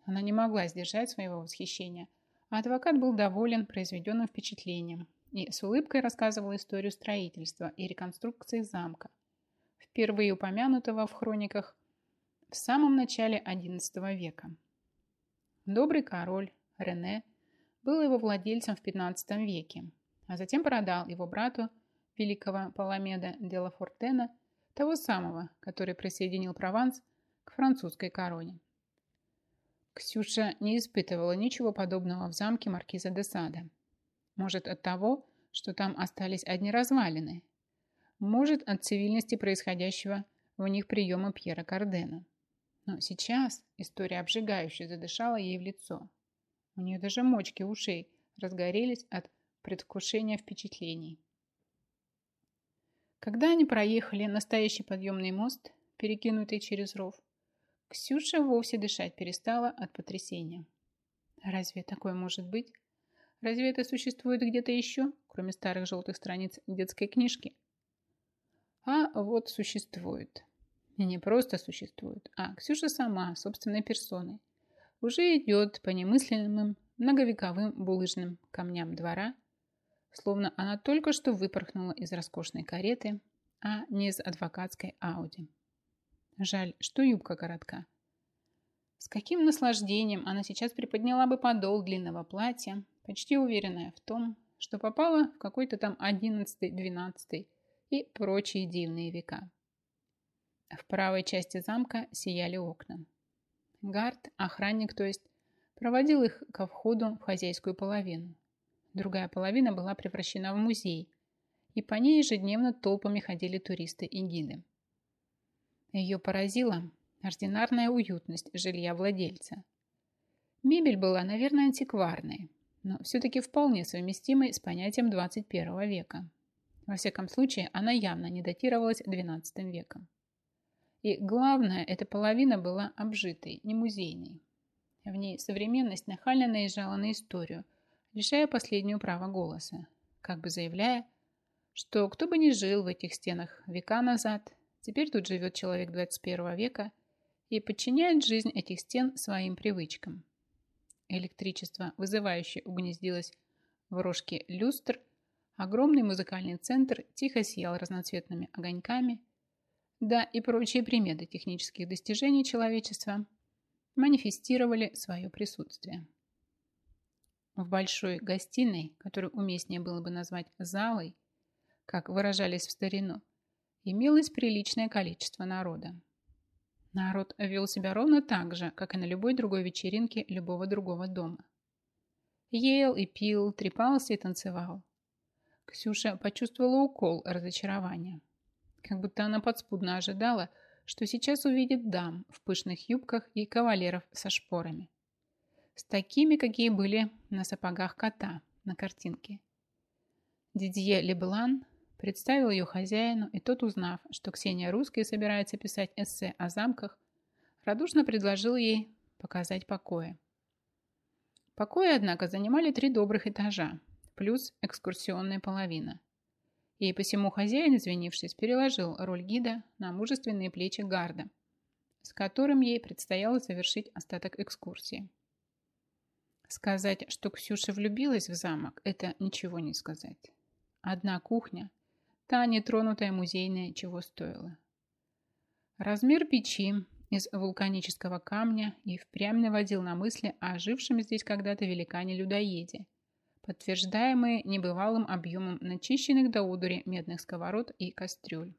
Speaker 1: Она не могла сдержать своего восхищения, а адвокат был доволен произведенным впечатлением и с улыбкой рассказывал историю строительства и реконструкции замка, впервые упомянутого в хрониках в самом начале XI века. Добрый король Рене был его владельцем в XV веке, а затем продал его брату, великого Паламеда де Ла Фортена того самого, который присоединил Прованс к французской короне. Ксюша не испытывала ничего подобного в замке маркиза де Сада. Может, от того, что там остались одни развалины. Может, от цивильности происходящего в них приема Пьера Кардена. Но сейчас история обжигающе задышала ей в лицо. У нее даже мочки ушей разгорелись от предвкушения впечатлений. Когда они проехали настоящий подъемный мост, перекинутый через ров, Ксюша вовсе дышать перестала от потрясения. Разве такое может быть? Разве это существует где-то еще, кроме старых желтых страниц детской книжки? А вот существует. И не просто существует, а Ксюша сама, собственной персоной. Уже идет по немыслимым многовековым булыжным камням двора, словно она только что выпорхнула из роскошной кареты, а не из адвокатской Ауди. Жаль, что юбка коротка. С каким наслаждением она сейчас приподняла бы подол длинного платья, почти уверенная в том, что попала в какой-то там одиннадцатый, двенадцатый и прочие дивные века. В правой части замка сияли окна. Гард, охранник, то есть, проводил их ко входу в хозяйскую половину. Другая половина была превращена в музей, и по ней ежедневно толпами ходили туристы и гиды. Ее поразила ординарная уютность жилья владельца. Мебель была, наверное, антикварной, но все-таки вполне совместимой с понятием 21 века. Во всяком случае, она явно не датировалась XII веком. И главное, эта половина была обжитой, не музейной. А в ней современность нахально наезжала на историю, лишая последнюю права голоса, как бы заявляя, что кто бы ни жил в этих стенах века назад, теперь тут живет человек 21 века и подчиняет жизнь этих стен своим привычкам. Электричество, вызывающее, угнездилось в рожке люстр, огромный музыкальный центр тихо сиял разноцветными огоньками – да и прочие приметы технических достижений человечества манифестировали свое присутствие. В большой гостиной, которую уместнее было бы назвать залой, как выражались в старину, имелось приличное количество народа. Народ вел себя ровно так же, как и на любой другой вечеринке любого другого дома. Ел и пил, трепался и танцевал. Ксюша почувствовала укол разочарования – как будто она подспудно ожидала, что сейчас увидит дам в пышных юбках и кавалеров со шпорами. С такими, какие были на сапогах кота на картинке. Дидье Леблан представил ее хозяину, и тот, узнав, что Ксения Русская собирается писать эссе о замках, радушно предложил ей показать покои. Покои, однако, занимали три добрых этажа, плюс экскурсионная половина – и посему хозяин, извинившись, переложил роль гида на мужественные плечи гарда, с которым ей предстояло завершить остаток экскурсии. Сказать, что Ксюша влюбилась в замок, это ничего не сказать. Одна кухня, та нетронутая музейная, чего стоила. Размер печи из вулканического камня и впрямь наводил на мысли о жившем здесь когда-то великане-людоеде – подтверждаемые небывалым объемом начищенных до удури медных сковород и кастрюль.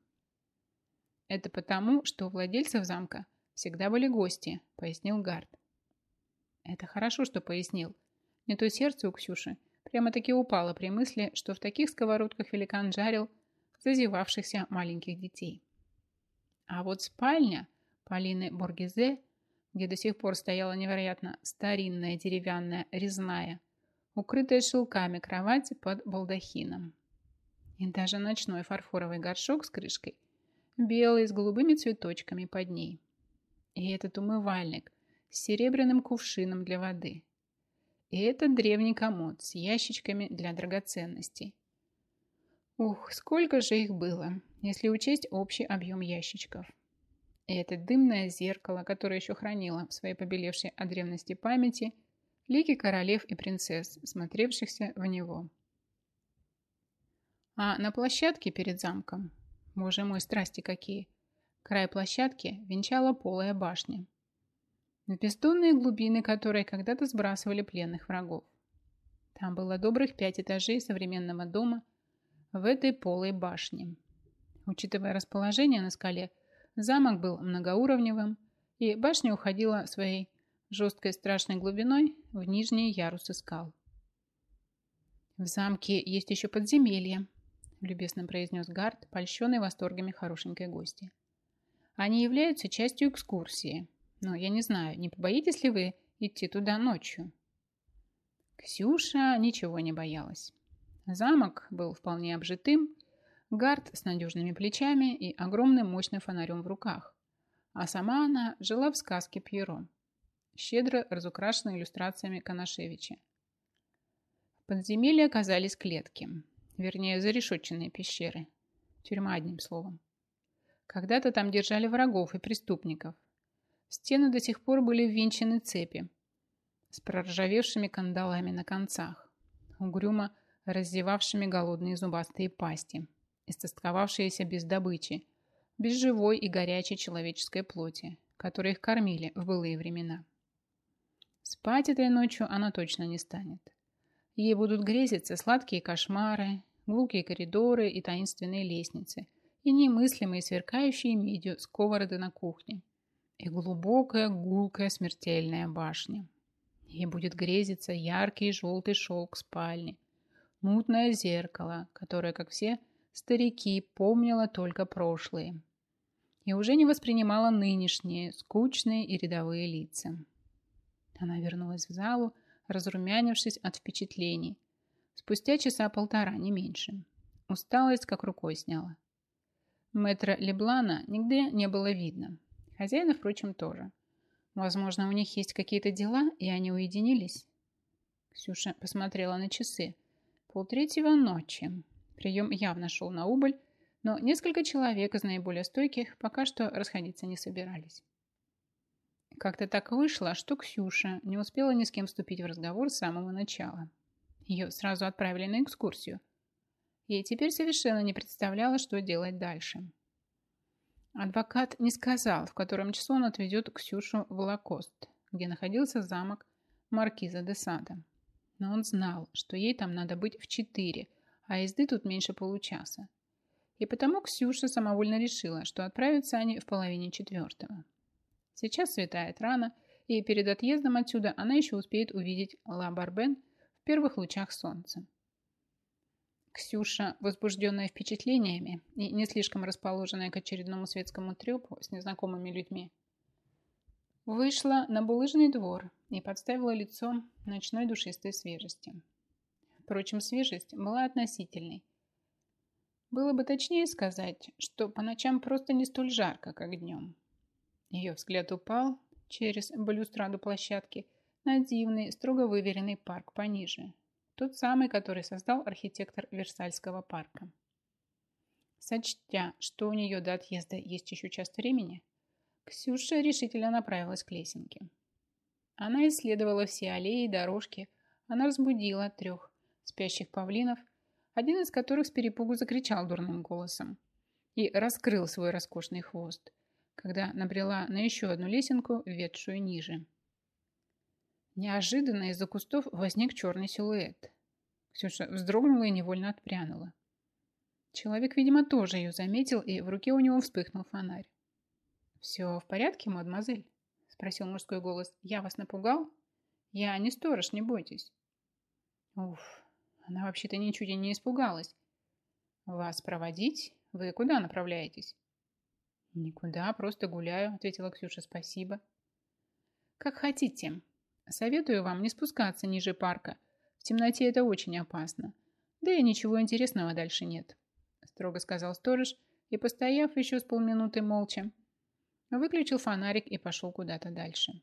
Speaker 1: «Это потому, что у владельцев замка всегда были гости», — пояснил Гард. «Это хорошо, что пояснил. Не то сердце у Ксюши прямо-таки упало при мысли, что в таких сковородках великан жарил зазевавшихся маленьких детей. А вот спальня Полины Боргизе, где до сих пор стояла невероятно старинная деревянная резная укрытая шелками кровати под балдахином. И даже ночной фарфоровый горшок с крышкой, белый с голубыми цветочками под ней. И этот умывальник с серебряным кувшином для воды. И этот древний комод с ящичками для драгоценностей. Ух, сколько же их было, если учесть общий объем ящичков. И это дымное зеркало, которое еще хранило в своей побелевшей от древности памяти – лики королев и принцесс, смотревшихся в него. А на площадке перед замком, боже мой, страсти какие, край площадки венчала полая башня, на бездонные глубины которой когда-то сбрасывали пленных врагов. Там было добрых пять этажей современного дома в этой полой башне. Учитывая расположение на скале, замок был многоуровневым, и башня уходила своей жесткой страшной глубиной в нижние ярусы скал. «В замке есть еще подземелье», – любезно произнес Гард, польщенный восторгами хорошенькой гости. «Они являются частью экскурсии, но я не знаю, не побоитесь ли вы идти туда ночью?» Ксюша ничего не боялась. Замок был вполне обжитым, гард с надежными плечами и огромным мощным фонарем в руках. А сама она жила в сказке Пьером щедро разукрашена иллюстрациями Коношевича. В подземелье оказались клетки, вернее, зарешетченные пещеры. Тюрьма, одним словом. Когда-то там держали врагов и преступников. Стены до сих пор были ввинчены цепи с проржавевшими кандалами на концах, угрюмо раздевавшими голодные зубастые пасти, истосковавшиеся без добычи, без живой и горячей человеческой плоти, которой их кормили в былые времена. Спать этой ночью она точно не станет. Ей будут грезиться сладкие кошмары, глухие коридоры и таинственные лестницы, и немыслимые сверкающие медью сковороды на кухне, и глубокая, гулкая, смертельная башня. Ей будет грезиться яркий желтый шелк спальни, мутное зеркало, которое, как все старики, помнило только прошлые, и уже не воспринимало нынешние, скучные и рядовые лица. Она вернулась в залу, разрумянившись от впечатлений. Спустя часа полтора, не меньше. Усталость как рукой сняла. Мэтра Леблана нигде не было видно. Хозяина, впрочем, тоже. Возможно, у них есть какие-то дела, и они уединились. Ксюша посмотрела на часы. Полтретьего ночи. Прием явно шел на убыль, но несколько человек из наиболее стойких пока что расходиться не собирались. Как-то так вышло, что Ксюша не успела ни с кем вступить в разговор с самого начала. Ее сразу отправили на экскурсию. И теперь совершенно не представляла, что делать дальше. Адвокат не сказал, в котором часу он отведет Ксюшу в Лакост, где находился замок Маркиза де Сада. Но он знал, что ей там надо быть в четыре, а езды тут меньше получаса. И потому Ксюша самовольно решила, что отправятся они в половине четвертого. Сейчас светает рано, и перед отъездом отсюда она еще успеет увидеть Ла Барбен в первых лучах солнца. Ксюша, возбужденная впечатлениями и не слишком расположенная к очередному светскому трепу с незнакомыми людьми, вышла на булыжный двор и подставила лицо ночной душистой свежести. Впрочем, свежесть была относительной. Было бы точнее сказать, что по ночам просто не столь жарко, как днем. Ее взгляд упал через балюстраду площадки на дивный, строго выверенный парк пониже. Тот самый, который создал архитектор Версальского парка. Сочтя, что у нее до отъезда есть еще час времени, Ксюша решительно направилась к лесенке. Она исследовала все аллеи и дорожки. Она разбудила трех спящих павлинов, один из которых с перепугу закричал дурным голосом и раскрыл свой роскошный хвост – когда набрела на еще одну лесенку, ведшую ниже. Неожиданно из-за кустов возник черный силуэт. Ксюша вздрогнула и невольно отпрянула. Человек, видимо, тоже ее заметил, и в руке у него вспыхнул фонарь. «Все в порядке, мадемуазель?» – спросил мужской голос. «Я вас напугал? Я не сторож, не бойтесь». Уф, она вообще-то ничуть и не испугалась. «Вас проводить? Вы куда направляетесь?» «Никуда, просто гуляю», — ответила Ксюша, «спасибо». «Как хотите. Советую вам не спускаться ниже парка. В темноте это очень опасно. Да и ничего интересного дальше нет», — строго сказал сторож и, постояв еще с полминуты молча, выключил фонарик и пошел куда-то дальше.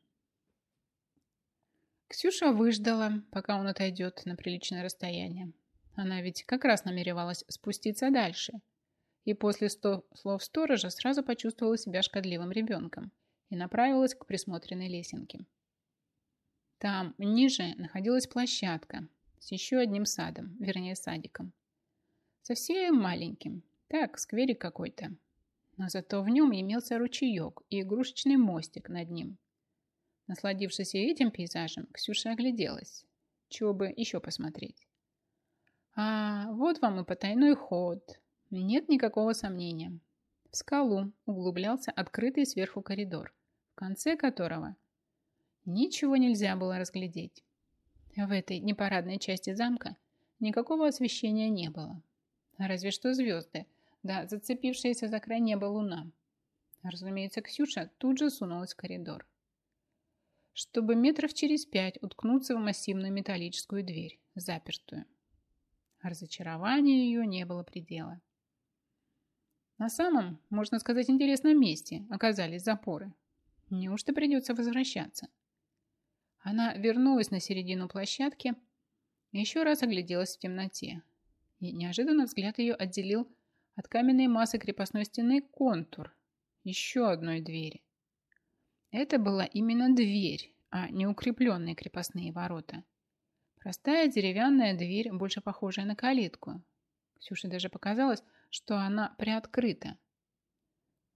Speaker 1: Ксюша выждала, пока он отойдет на приличное расстояние. Она ведь как раз намеревалась спуститься дальше и после сто слов сторожа сразу почувствовала себя шкодливым ребенком и направилась к присмотренной лесенке. Там ниже находилась площадка с еще одним садом, вернее садиком. Совсем маленьким, так, скверик какой-то. Но зато в нем имелся ручеек и игрушечный мостик над ним. Насладившись этим пейзажем, Ксюша огляделась. Чего бы еще посмотреть? А, вот вам и потайной ход, нет никакого сомнения. В скалу углублялся открытый сверху коридор, в конце которого ничего нельзя было разглядеть. В этой непарадной части замка никакого освещения не было. Разве что звезды, да зацепившаяся за край неба луна. Разумеется, Ксюша тут же сунулась в коридор чтобы метров через пять уткнуться в массивную металлическую дверь, запертую. Разочарование ее не было предела. На самом, можно сказать, интересном месте оказались запоры. Неужто придется возвращаться? Она вернулась на середину площадки, и еще раз огляделась в темноте. И неожиданно взгляд ее отделил от каменной массы крепостной стены контур еще одной двери. Это была именно дверь, а не укрепленные крепостные ворота. Простая деревянная дверь, больше похожая на калитку. Ксюше даже показалось, что она приоткрыта.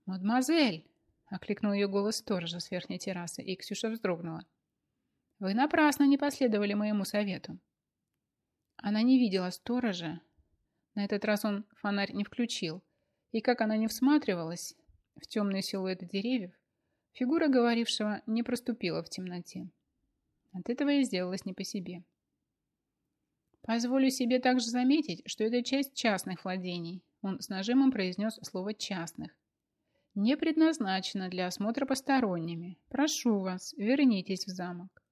Speaker 1: «Мадемуазель!» – окликнул ее голос сторожа с верхней террасы, и Ксюша вздрогнула. «Вы напрасно не последовали моему совету». Она не видела сторожа. На этот раз он фонарь не включил. И как она не всматривалась в темные силуэты деревьев, фигура говорившего не проступила в темноте. От этого и сделалось не по себе. Позволю себе также заметить, что это часть частных владений. Он с нажимом произнес слово «частных». Не предназначена для осмотра посторонними. Прошу вас, вернитесь в замок.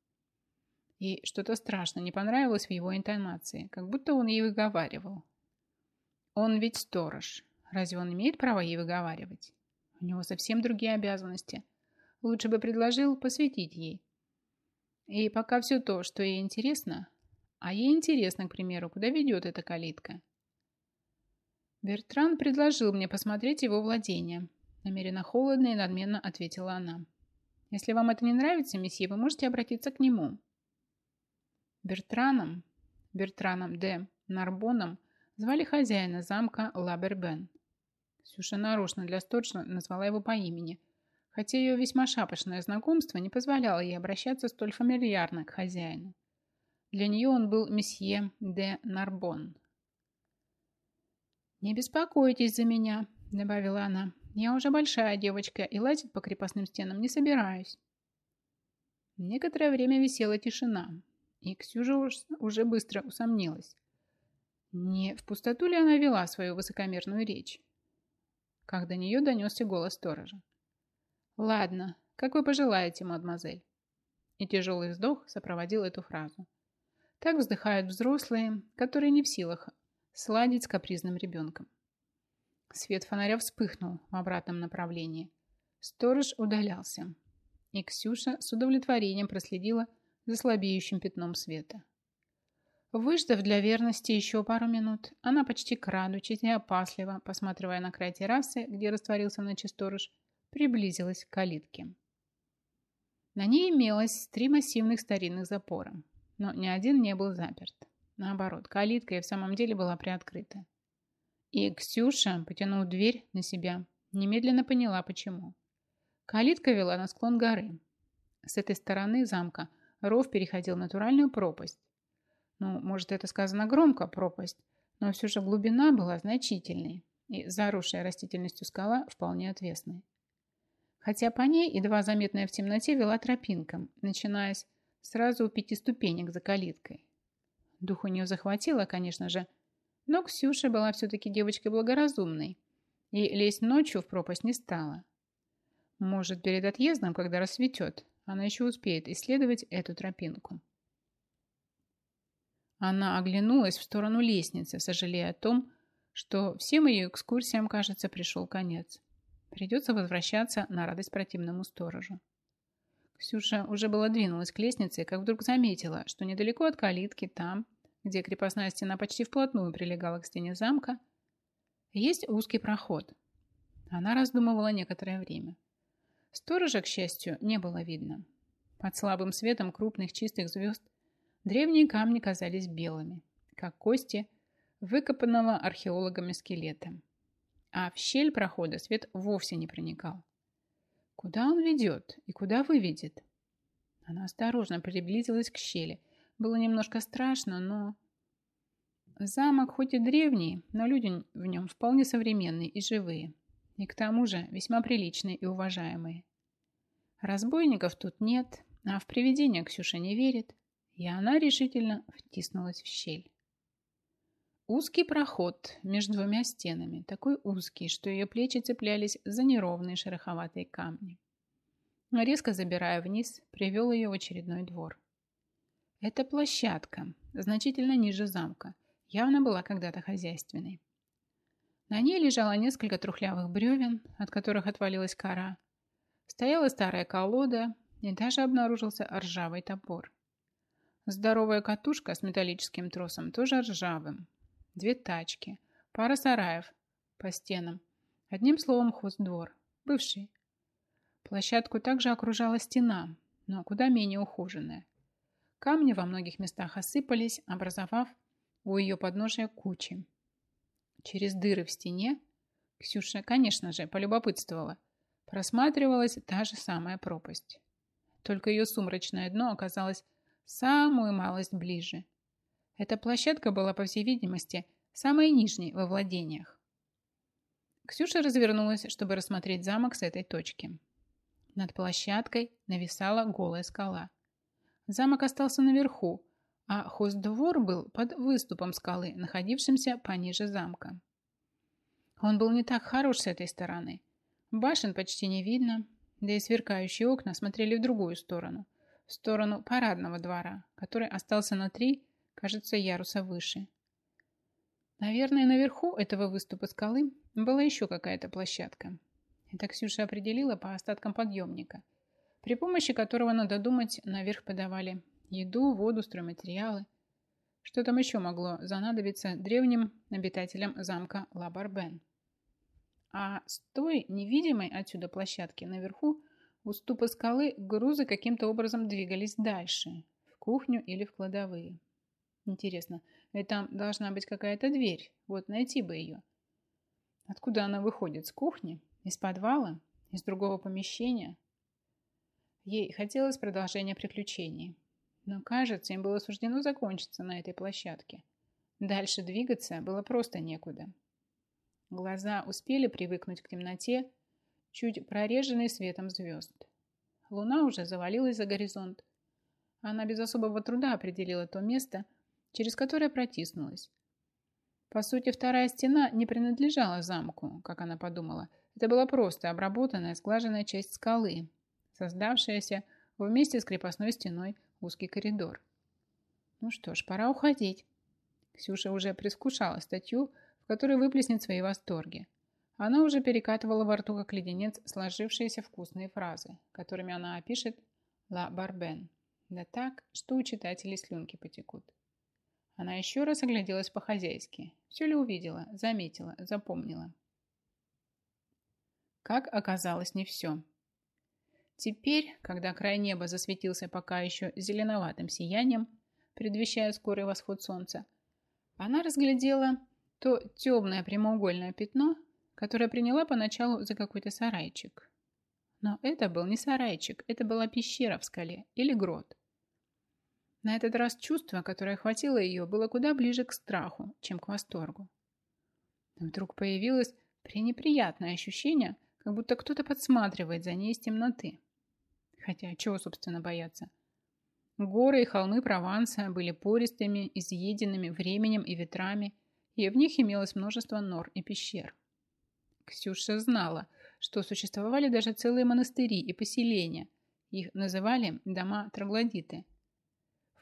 Speaker 1: И что-то страшно не понравилось в его интонации, как будто он ей выговаривал. Он ведь сторож. Разве он имеет право ей выговаривать? У него совсем другие обязанности. Лучше бы предложил посвятить ей. И пока все то, что ей интересно, а ей интересно, к примеру, куда ведет эта калитка. Бертран предложил мне посмотреть его владение. Намеренно холодно и надменно ответила она. Если вам это не нравится, месье, вы можете обратиться к нему. Бертраном, Бертраном де Нарбоном, звали хозяина замка Лабербен. Сюша нарочно для Сторчна назвала его по имени, хотя ее весьма шапочное знакомство не позволяло ей обращаться столь фамильярно к хозяину. Для нее он был месье де Нарбон. «Не беспокойтесь за меня», — добавила она. «Я уже большая девочка и лазить по крепостным стенам не собираюсь». Некоторое время висела тишина, и Ксюжа уже быстро усомнилась. Не в пустоту ли она вела свою высокомерную речь? Как до нее донесся голос сторожа. «Ладно, как вы пожелаете, мадемуазель». И тяжелый вздох сопроводил эту фразу. Так вздыхают взрослые, которые не в силах сладить с капризным ребенком. Свет фонаря вспыхнул в обратном направлении. Сторож удалялся, и Ксюша с удовлетворением проследила за слабеющим пятном света. Выждав для верности еще пару минут, она почти крадучись и опасливо, посматривая на край террасы, где растворился в ночи сторож, приблизилась к калитке. На ней имелось три массивных старинных запора но ни один не был заперт. Наоборот, калитка и в самом деле была приоткрыта. И Ксюша, потянув дверь на себя, немедленно поняла, почему. Калитка вела на склон горы. С этой стороны замка ров переходил в натуральную пропасть. Ну, может, это сказано громко, пропасть, но все же глубина была значительной, и заросшая растительностью скала вполне отвесной. Хотя по ней, едва заметная в темноте, вела тропинка, начинаясь Сразу у пяти ступенек за калиткой. Дух у нее захватило, конечно же, но Ксюша была все-таки девочкой благоразумной и лезть ночью в пропасть не стала. Может, перед отъездом, когда рассветет, она еще успеет исследовать эту тропинку. Она оглянулась в сторону лестницы, сожалея о том, что всем ее экскурсиям, кажется, пришел конец. Придется возвращаться на радость противному сторожу. Ксюша уже была двинулась к лестнице, как вдруг заметила, что недалеко от калитки, там, где крепостная стена почти вплотную прилегала к стене замка, есть узкий проход. Она раздумывала некоторое время. Сторожа, к счастью, не было видно. Под слабым светом крупных чистых звезд древние камни казались белыми, как кости выкопанного археологами скелета. А в щель прохода свет вовсе не проникал. Куда он ведет и куда выведет? Она осторожно приблизилась к щели. Было немножко страшно, но... Замок хоть и древний, но люди в нем вполне современные и живые. И к тому же весьма приличные и уважаемые. Разбойников тут нет, а в привидения Ксюша не верит. И она решительно втиснулась в щель. Узкий проход между двумя стенами, такой узкий, что ее плечи цеплялись за неровные шероховатые камни. Резко забирая вниз, привел ее в очередной двор. Эта площадка, значительно ниже замка, явно была когда-то хозяйственной. На ней лежало несколько трухлявых бревен, от которых отвалилась кора. Стояла старая колода, и даже обнаружился ржавый топор. Здоровая катушка с металлическим тросом, тоже ржавым, Две тачки, пара сараев по стенам. Одним словом, хоздвор, бывший. Площадку также окружала стена, но куда менее ухоженная. Камни во многих местах осыпались, образовав у ее подножия кучи. Через дыры в стене Ксюша, конечно же, полюбопытствовала. Просматривалась та же самая пропасть. Только ее сумрачное дно оказалось самую малость ближе. Эта площадка была, по всей видимости, самой нижней во владениях. Ксюша развернулась, чтобы рассмотреть замок с этой точки. Над площадкой нависала голая скала. Замок остался наверху, а хоздвор был под выступом скалы, находившимся пониже замка. Он был не так хорош с этой стороны. Башен почти не видно, да и сверкающие окна смотрели в другую сторону, в сторону парадного двора, который остался на три кажется, яруса выше. Наверное, наверху этого выступа скалы была еще какая-то площадка. Это Ксюша определила по остаткам подъемника, при помощи которого, надо думать, наверх подавали еду, воду, стройматериалы. Что там еще могло занадобиться древним обитателям замка Лабарбен? А с той невидимой отсюда площадки наверху уступа скалы грузы каким-то образом двигались дальше, в кухню или в кладовые. Интересно, ведь там должна быть какая-то дверь. Вот найти бы ее. Откуда она выходит? С кухни? Из подвала? Из другого помещения? Ей хотелось продолжения приключений. Но, кажется, им было суждено закончиться на этой площадке. Дальше двигаться было просто некуда. Глаза успели привыкнуть к темноте, чуть прореженной светом звезд. Луна уже завалилась за горизонт. Она без особого труда определила то место, через которое протиснулась. По сути, вторая стена не принадлежала замку, как она подумала. Это была просто обработанная, сглаженная часть скалы, создавшаяся вместе с крепостной стеной узкий коридор. Ну что ж, пора уходить. Ксюша уже предвкушала статью, в которой выплеснет свои восторги. Она уже перекатывала во рту, как леденец, сложившиеся вкусные фразы, которыми она опишет «Ла Барбен». Да так, что у читателей слюнки потекут. Она еще раз огляделась по-хозяйски. Все ли увидела, заметила, запомнила? Как оказалось, не все. Теперь, когда край неба засветился пока еще зеленоватым сиянием, предвещая скорый восход солнца, она разглядела то темное прямоугольное пятно, которое приняла поначалу за какой-то сарайчик. Но это был не сарайчик, это была пещера в скале или грот. На этот раз чувство, которое охватило ее, было куда ближе к страху, чем к восторгу. Но вдруг появилось пренеприятное ощущение, как будто кто-то подсматривает за ней из темноты. Хотя чего, собственно, бояться? Горы и холмы Прованса были пористыми, изъеденными временем и ветрами, и в них имелось множество нор и пещер. Ксюша знала, что существовали даже целые монастыри и поселения. Их называли «дома троглодиты»,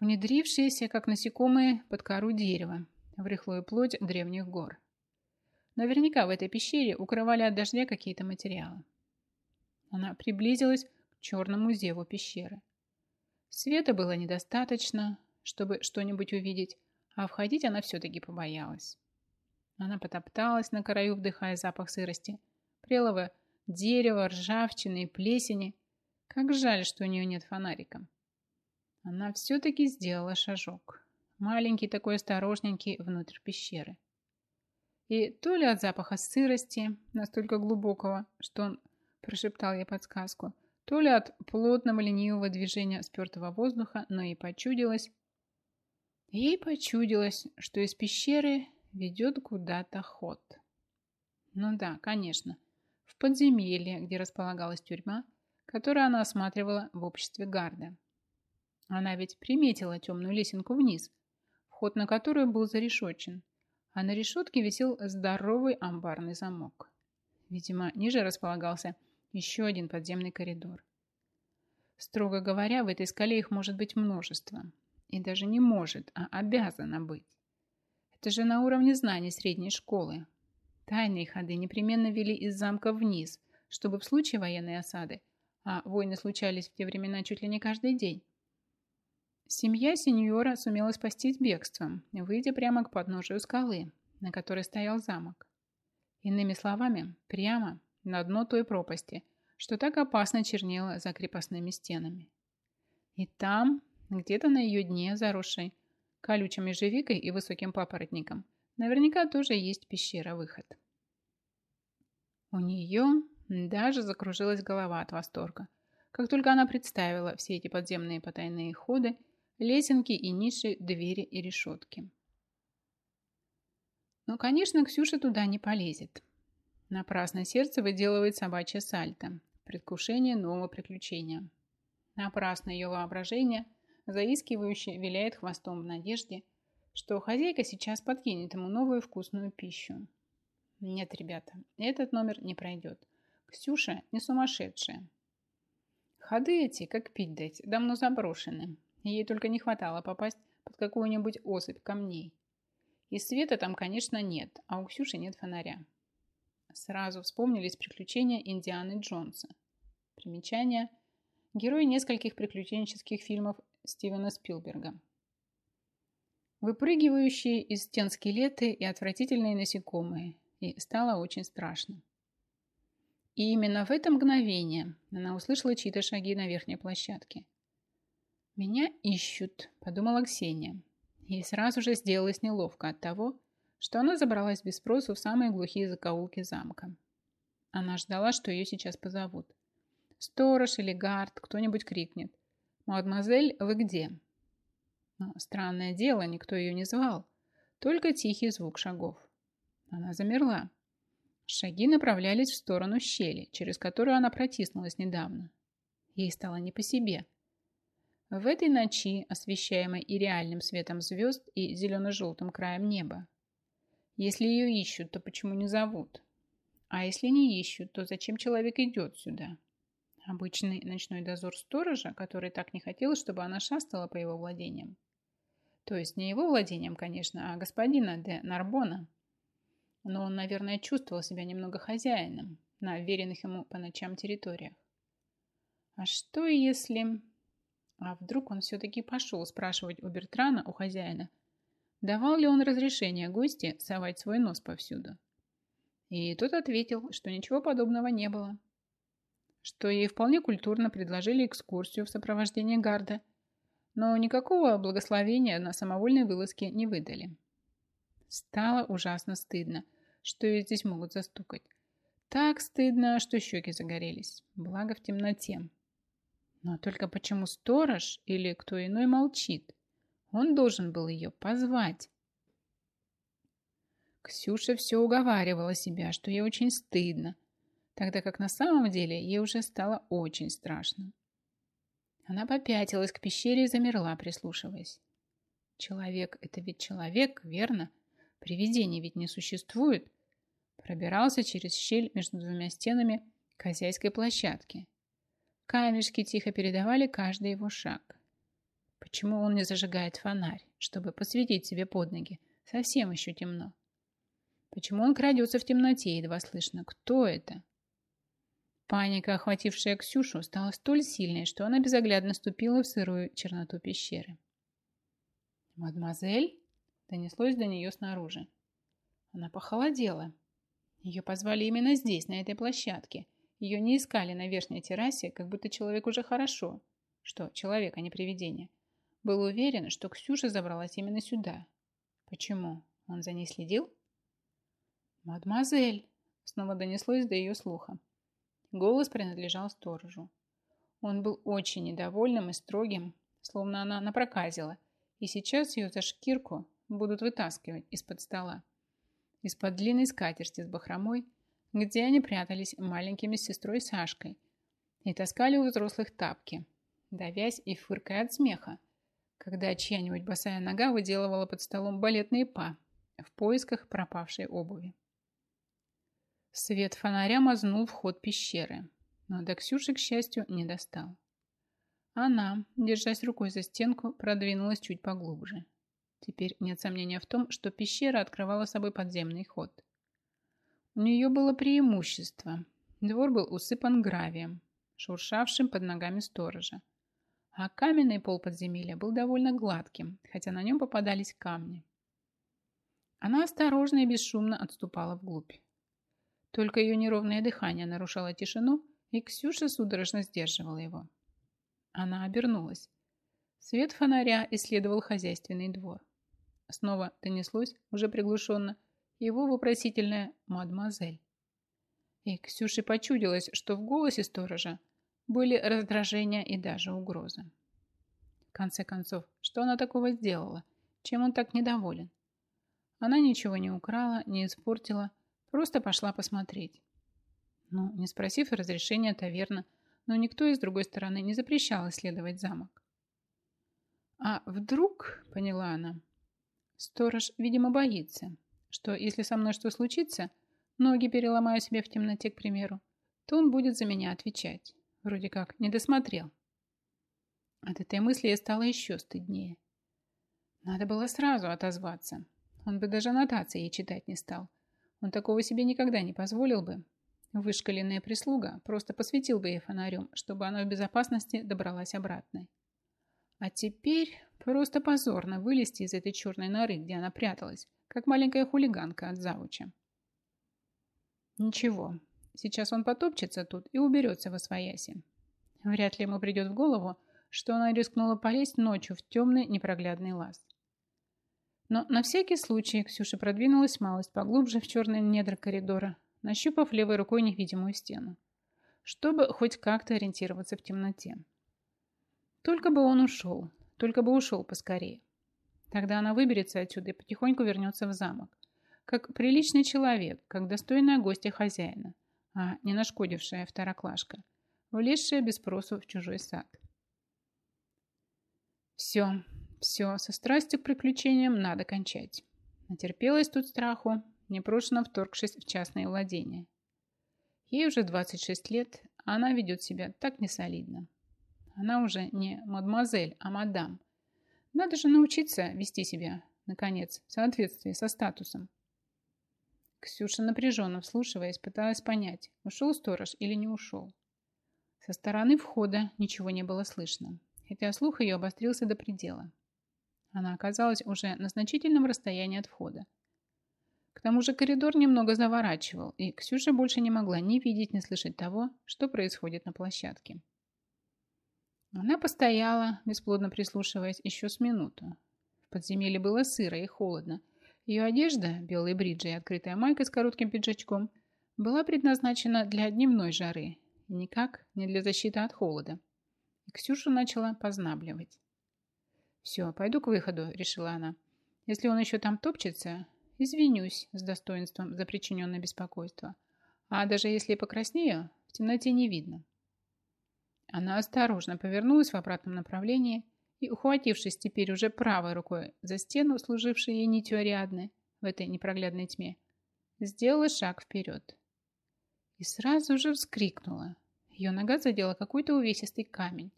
Speaker 1: внедрившиеся, как насекомые, под кору дерева, в рыхлую плоть древних гор. Наверняка в этой пещере укрывали от дождя какие-то материалы. Она приблизилась к черному зеву пещеры. Света было недостаточно, чтобы что-нибудь увидеть, а входить она все-таки побоялась. Она потопталась на краю, вдыхая запах сырости, прелого дерева, ржавчины и плесени. Как жаль, что у нее нет фонарика. Она все-таки сделала шажок. Маленький такой осторожненький внутрь пещеры. И то ли от запаха сырости, настолько глубокого, что он прошептал ей подсказку, то ли от плотного ленивого движения спертого воздуха, но и почудилось. Ей почудилось, что из пещеры ведет куда-то ход. Ну да, конечно, в подземелье, где располагалась тюрьма, которую она осматривала в обществе гарда. Она ведь приметила темную лесенку вниз, вход на которую был зарешочен, а на решетке висел здоровый амбарный замок. Видимо, ниже располагался еще один подземный коридор. Строго говоря, в этой скале их может быть множество. И даже не может, а обязано быть. Это же на уровне знаний средней школы. Тайные ходы непременно вели из замка вниз, чтобы в случае военной осады, а войны случались в те времена чуть ли не каждый день, Семья сеньора сумела спастись бегством, выйдя прямо к подножию скалы, на которой стоял замок. Иными словами, прямо на дно той пропасти, что так опасно чернела за крепостными стенами. И там, где-то на ее дне, заросшей колючим ежевикой и высоким папоротником, наверняка тоже есть пещера-выход. У нее даже закружилась голова от восторга, как только она представила все эти подземные потайные ходы – Лесенки и ниши, двери и решетки. Но, конечно, Ксюша туда не полезет. Напрасно сердце выделывает собачье сальто, предвкушение нового приключения. Напрасно ее воображение, заискивающе виляет хвостом в надежде, что хозяйка сейчас подкинет ему новую вкусную пищу. Нет, ребята, этот номер не пройдет. Ксюша не сумасшедшая. Ходы эти, как пить дать, давно заброшены. Ей только не хватало попасть под какую-нибудь осыпь камней. И света там, конечно, нет, а у Ксюши нет фонаря. Сразу вспомнились приключения Индианы Джонса. Примечание. Герой нескольких приключенческих фильмов Стивена Спилберга. Выпрыгивающие из стен скелеты и отвратительные насекомые. И стало очень страшно. И именно в это мгновение она услышала чьи-то шаги на верхней площадке. «Меня ищут», – подумала Ксения. Ей сразу же сделалось неловко от того, что она забралась без спросу в самые глухие закоулки замка. Она ждала, что ее сейчас позовут. «Сторож или гард», кто-нибудь крикнет. «Мадемуазель, вы где?» Но странное дело, никто ее не звал. Только тихий звук шагов. Она замерла. Шаги направлялись в сторону щели, через которую она протиснулась недавно. Ей стало не по себе. В этой ночи, освещаемой и реальным светом звезд, и зелено-желтым краем неба. Если ее ищут, то почему не зовут? А если не ищут, то зачем человек идет сюда? Обычный ночной дозор сторожа, который так не хотел, чтобы она шастала по его владениям. То есть не его владением, конечно, а господина де Нарбона. Но он, наверное, чувствовал себя немного хозяином на веренных ему по ночам территориях. А что если... А вдруг он все-таки пошел спрашивать у Бертрана, у хозяина, давал ли он разрешение гости совать свой нос повсюду. И тот ответил, что ничего подобного не было. Что ей вполне культурно предложили экскурсию в сопровождении гарда, но никакого благословения на самовольной вылазке не выдали. Стало ужасно стыдно, что ее здесь могут застукать. Так стыдно, что щеки загорелись. Благо в темноте. Но только почему сторож или кто иной молчит? Он должен был ее позвать. Ксюша все уговаривала себя, что ей очень стыдно, тогда как на самом деле ей уже стало очень страшно. Она попятилась к пещере и замерла, прислушиваясь. Человек — это ведь человек, верно? Привидений ведь не существует. Пробирался через щель между двумя стенами хозяйской площадки Камешки тихо передавали каждый его шаг. Почему он не зажигает фонарь, чтобы посветить себе под ноги? Совсем еще темно. Почему он крадется в темноте, едва слышно? Кто это? Паника, охватившая Ксюшу, стала столь сильной, что она безоглядно ступила в сырую черноту пещеры. «Мадемуазель?» – донеслось до нее снаружи. Она похолодела. Ее позвали именно здесь, на этой площадке, ее не искали на верхней террасе, как будто человек уже хорошо. Что, человек, а не привидение. Был уверен, что Ксюша забралась именно сюда. Почему? Он за ней следил? «Мадемуазель!» Снова донеслось до ее слуха. Голос принадлежал сторожу. Он был очень недовольным и строгим, словно она напроказила, и сейчас ее за шкирку будут вытаскивать из-под стола. Из-под длинной скатерти с бахромой – где они прятались маленькими с сестрой Сашкой и таскали у взрослых тапки, давясь и фыркая от смеха, когда чья-нибудь босая нога выделывала под столом балетные па в поисках пропавшей обуви. Свет фонаря мазнул вход пещеры, но до Ксюши, к счастью, не достал. Она, держась рукой за стенку, продвинулась чуть поглубже. Теперь нет сомнения в том, что пещера открывала собой подземный ход – у нее было преимущество. Двор был усыпан гравием, шуршавшим под ногами сторожа. А каменный пол подземелья был довольно гладким, хотя на нем попадались камни. Она осторожно и бесшумно отступала вглубь. Только ее неровное дыхание нарушало тишину, и Ксюша судорожно сдерживала его. Она обернулась. Свет фонаря исследовал хозяйственный двор. Снова донеслось, уже приглушенно – его вопросительная «мадемуазель». И Ксюше почудилось, что в голосе сторожа были раздражения и даже угрозы. В конце концов, что она такого сделала? Чем он так недоволен? Она ничего не украла, не испортила, просто пошла посмотреть. Ну, не спросив разрешения таверна, но никто из другой стороны не запрещал исследовать замок. А вдруг, поняла она, сторож, видимо, боится, что если со мной что случится, ноги переломаю себе в темноте, к примеру, то он будет за меня отвечать. Вроде как не досмотрел. От этой мысли я стала еще стыднее. Надо было сразу отозваться. Он бы даже аннотации ей читать не стал. Он такого себе никогда не позволил бы. Вышкаленная прислуга просто посветил бы ей фонарем, чтобы она в безопасности добралась обратной. А теперь просто позорно вылезти из этой черной норы, где она пряталась, как маленькая хулиганка от завуча. Ничего, сейчас он потопчется тут и уберется во свояси. Вряд ли ему придет в голову, что она рискнула полезть ночью в темный непроглядный лаз. Но на всякий случай Ксюша продвинулась малость поглубже в черные недра коридора, нащупав левой рукой невидимую стену, чтобы хоть как-то ориентироваться в темноте. Только бы он ушел, только бы ушел поскорее. Тогда она выберется отсюда и потихоньку вернется в замок. Как приличный человек, как достойная гостья хозяина, а не нашкодившая второклашка, влезшая без спросу в чужой сад. Все, все, со страстью к приключениям надо кончать. Натерпелась тут страху, непрошено вторгшись в частные владения. Ей уже 26 лет, а она ведет себя так несолидно. Она уже не мадемуазель, а мадам – надо же научиться вести себя, наконец, в соответствии со статусом. Ксюша напряженно вслушиваясь, пыталась понять, ушел сторож или не ушел. Со стороны входа ничего не было слышно, хотя слух ее обострился до предела. Она оказалась уже на значительном расстоянии от входа. К тому же коридор немного заворачивал, и Ксюша больше не могла ни видеть, ни слышать того, что происходит на площадке. Она постояла, бесплодно прислушиваясь, еще с минуту. В подземелье было сыро и холодно. Ее одежда, белые бриджи и открытая майка с коротким пиджачком, была предназначена для дневной жары, и никак не для защиты от холода. И Ксюшу начала познабливать. «Все, пойду к выходу», — решила она. «Если он еще там топчется, извинюсь с достоинством за причиненное беспокойство. А даже если покраснею, в темноте не видно». Она осторожно повернулась в обратном направлении и, ухватившись теперь уже правой рукой за стену, служившей ей нитью Ариадны в этой непроглядной тьме, сделала шаг вперед. И сразу же вскрикнула. Ее нога задела какой-то увесистый камень,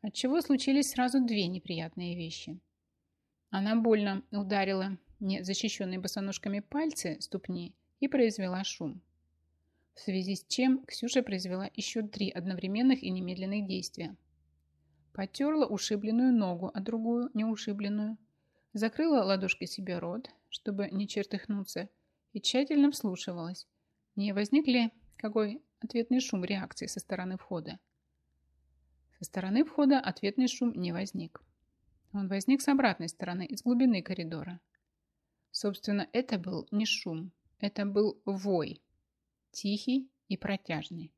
Speaker 1: отчего случились сразу две неприятные вещи. Она больно ударила незащищенные босоножками пальцы ступни и произвела шум в связи с чем Ксюша произвела еще три одновременных и немедленных действия. Потерла ушибленную ногу, а другую – неушибленную. Закрыла ладошкой себе рот, чтобы не чертыхнуться, и тщательно вслушивалась. Не возник ли какой ответный шум реакции со стороны входа? Со стороны входа ответный шум не возник. Он возник с обратной стороны, из глубины коридора. Собственно, это был не шум, это был вой – тихий и протяжный.